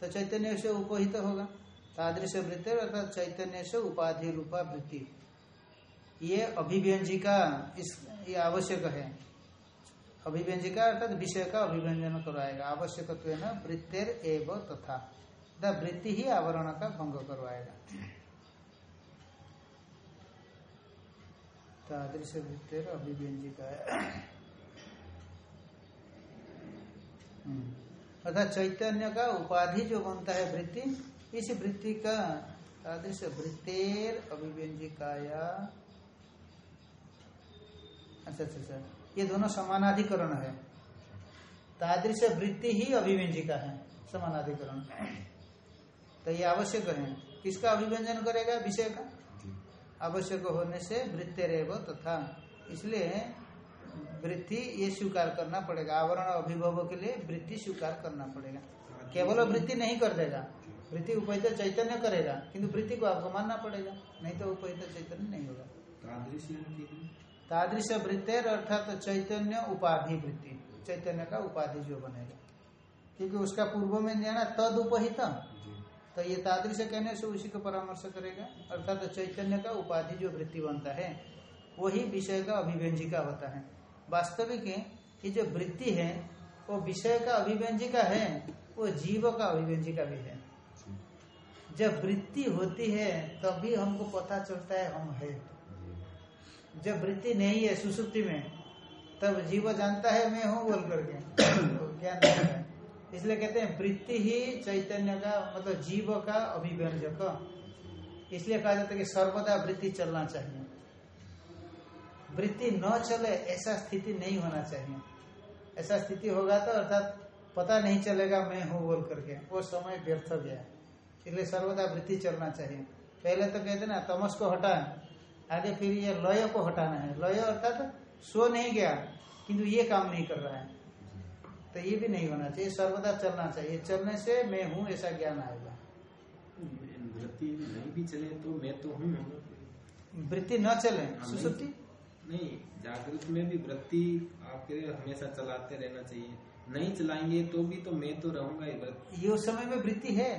तो चैतन्य से उपहित होगा। तादृश वृत्ति अर्थात चैतन्य से उपाधि रूपा वृत्ति। ये अभिव्यंजिका इस, ये आवश्यक है। अभिव्यंजिका अर्थात विषय का अभिव्यंजन करवाएगा। आवश्यक वृत्तेर एव तथा। वृत्ति ही आवरण का भंग करवाएगा। तादृश वृत्तेर अभिव्यंजिका। अर्थात चैतन्य का उपाधि जो बनता है वृत्ति इस वृत्ति का तादृश वृत्तेर अभिव्यंजिकाया। अच्छा अच्छा अच्छा। ये दोनों समानाधिकरण है। तादृश वृत्ति ही अभिव्यंजिका है समानाधिकरण। तो ये आवश्यक है। किसका अभिव्यंजन करेगा? विषय का? आवश्यक होने से वृत्तेरेव तथा इसलिए वृत्ति ये स्वीकार करना पड़ेगा। आवरण अभिभव के लिए वृत्ति स्वीकार करना पड़ेगा। केवल वृत्ति नहीं कर देगा। वृत्ति उपहित चैतन्य करेगा किंतु वृत्ति को आपको मानना पड़ेगा। नहीं तो उपहित चैतन्य नहीं होगा। तादृश वृत्तेर अर्थात चैतन्य उपाधि वृत्ति। चैतन्य का उपाधि जो बनेगा। क्योंकि उसका पूर्व में जाना तद उपहित तो ये तादृश कहने से उसी को परामर्श करेगा। अर्थात चैतन्य का उपाधि जो वृत्ति बनता है वही विषय का अभिव्यंजिका होता है। वास्तविक ये जो वृत्ति है, वो विषय का अभिव्यंजिका है, वो जीव का अभिव्यंजिका भी है। जब वृत्ति होती है, तभी हमको पता चलता है हम है। जब वृत्ति नहीं है सुसुप्ति में, तब जीव जानता है, मैं हूँ बोल करके। तो ज्ञान है। इसलिए कहते हैं, वृत्ति ही चैतन्य का मतलब जीव का अभिव्यंजक। इसलिए कहा जाता है कि सर्वदा वृत्ति चलना चाहिए। वृत्ति न चले ऐसा स्थिति नहीं होना चाहिए। ऐसा स्थिति होगा तो अर्थात पता नहीं चलेगा मैं हूँ बोल करके। वो समय व्यर्थ गया। इसलिए सर्वदा वृत्ति चलना चाहिए। पहले तो कहते ना तमस को हटाए आगे फिर ये लय को हटाना है। लय अर्थात सो नहीं गया किंतु ये काम नहीं कर रहा है। तो ये भी नहीं होना चाहिए। सर्वदा चलना चाहिए। चलने से मैं हूँ ऐसा ज्ञान आएगा। वृत्ति नहीं भी चले तो मैं तो हूँ। वृत्ति न चले हाँ, सुसुप्ति? नहीं जागृत में भी वृत्ति आपके हमेशा चलाते रहना चाहिए। नहीं चलाएँगे तो भी तो मैं तो रहूँगा ही वृत्ति। ये उस समय में वृत्ति है।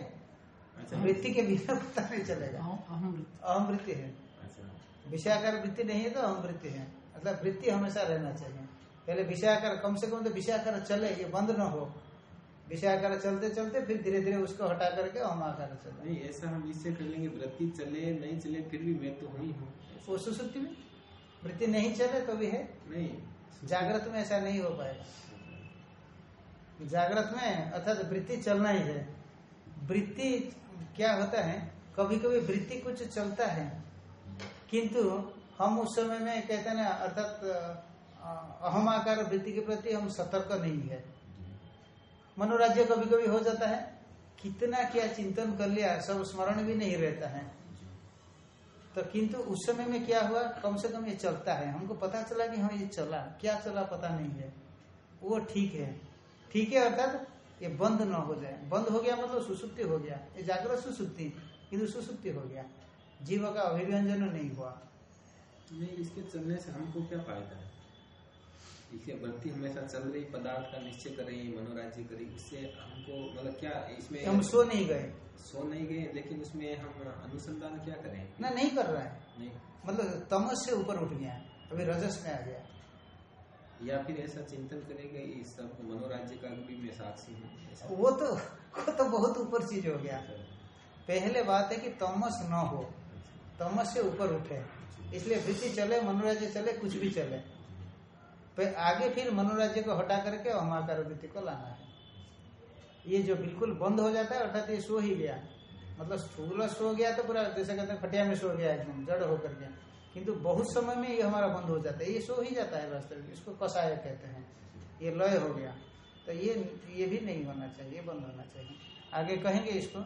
अच्छा। वृत्ति के बिना पता नहीं चलेगा। अहम वृत्ति है। अच्छा। विषयाकार वृत्ति नहीं है तो अहम वृत्ति है। मतलब वृत्ति हमेशा रहना चाहिए। पहले विषयाकार कम से कम तो विषयाकार चले ये बंद न हो। विषयाकार चलते चलते फिर धीरे धीरे उसको हटा करके अहम आकार चले। नहीं ऐसा हम इससे कर लेंगे वृत्ति चले नहीं चले फिर भी मैं तो हूँ ही हूँ। वो सुसुप्ति में? वृत्ति नहीं चले तो भी है? नहीं। जागृत में ऐसा नहीं हो पाएगा। जागृत में अर्थात वृत्ति चलना ही है। वृत्ति क्या होता है? कभी कभी वृत्ति कुछ चलता है किंतु हम उस समय में कहते हैं ना अर्थात अ, अहम आकार वृत्ति के प्रति हम सतर्क नहीं है। मनोराज्य कभी कभी हो जाता है। कितना क्या चिंतन कर लिया सब स्मरण भी नहीं रहता है। तो किंतु उस समय में क्या हुआ? कम से कम ये चलता है। हमको पता चला कि हाँ ये चला। क्या चला पता नहीं है। वो ठीक है। ठीक है अर्थात ये बंद न हो जाए। बंद हो गया मतलब सुसुप्ति हो गया। ये जागृत सुसुप्ति, किंतु सुसुप्ति हो गया। जीव का अभिव्यंजन नहीं हुआ। नहीं इसके चलने से हमको क्या फ़ायदा है? इसके वृत्ति हमेशा चल रही पदार्थ का निश्चय कर रही है मनोराज्य करी इससे हमको मतलब क्या इसमें हम सो नहीं गए। सो नहीं गए लेकिन उसमें हम अनुसंधान क्या करें? ना नहीं कर रहा है। नहीं। मतलब तमस से ऊपर उठ गया अभी रजस में आ गया। या फिर ऐसा चिंतन करेगा इस सब मनोराज्य का भी मैं साक्षी हूँ। वो तो वो तो बहुत ऊपर चीज़ हो गया। पहले बात है कि तमस न हो तमस से ऊपर उठे। इसलिए वृत्ति चले मनोराज्य चले कुछ भी चले। फिर आगे फिर मनोराज्य को हटा करके अहमाकार वृत्ति को लाना है। ये जो बिल्कुल बंद हो जाता है, अर्थात ये सो ही गया। मतलब स्थूल सो गया तो पूरा, जैसे कहते हैं खटिया में सो गया, एकदम जड़ होकर के। किंतु बहुत समय में ये हमारा बंद हो जाता है। ये सो ही जाता है वास्तविक इसको कसाय कहते हैं। ये लय हो गया। तो ये ये भी नहीं होना चाहिए, ये बंद होना चाहिए। आगे कहेंगे इसको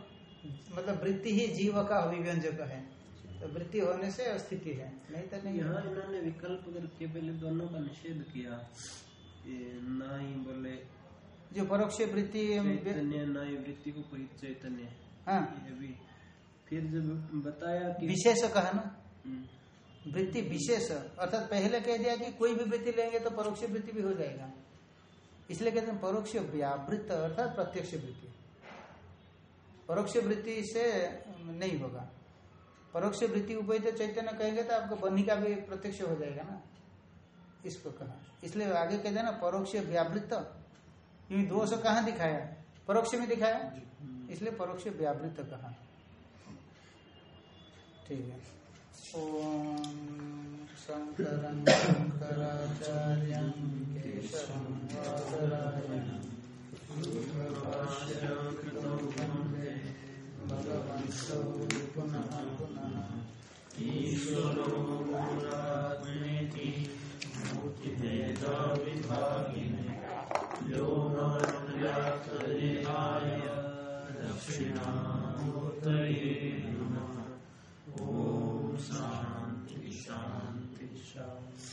मतलब वृत्ति ही जीव का अभिव्यंजक है। तो वृत्ति होने से स्थिति है। नहीं तो नहीं। यहाँ इन्होंने विकल्प करके पहले दोनों का निषेध किया। ना ही बोले जो परोक्ष वृत्ति चैतन्य ना ही वृत्ति को कोई चैतन्य हाँ फिर जब बताया कि विशेष कहा ना। हम्म, वृत्ति विशेष। अर्थात पहले कह दिया कि कोई भी वृत्ति लेंगे तो परोक्ष वृत्ति भी हो जाएगा। इसलिए कहते हैं परोक्ष व्यावृत्त अर्थात प्रत्यक्ष वृत्ति। परोक्ष वृत्ति से नहीं होगा। परोक्ष वृत्ति उपहित चैतन्य कहेंगे तो आपको बनी का भी प्रत्यक्ष हो जाएगा ना। इसको कहा। इसलिए आगे कहते हैं ना परोक्ष व्यावृत्त। क्योंकि दोष कहाँ दिखाया? परोक्ष में दिखाया? इसलिए परोक्ष व्यावृत्त कहा। ठीक है। ओम शंकर शंकराचार्य केशवं भगवन्तौ पुनः पुनः ईश्वरो गुरुरात्मेति मूर्तिभेदविभागिने योगाय दक्षिणामूर्तये नमः ॐ शान्ति शान्ति शान्ति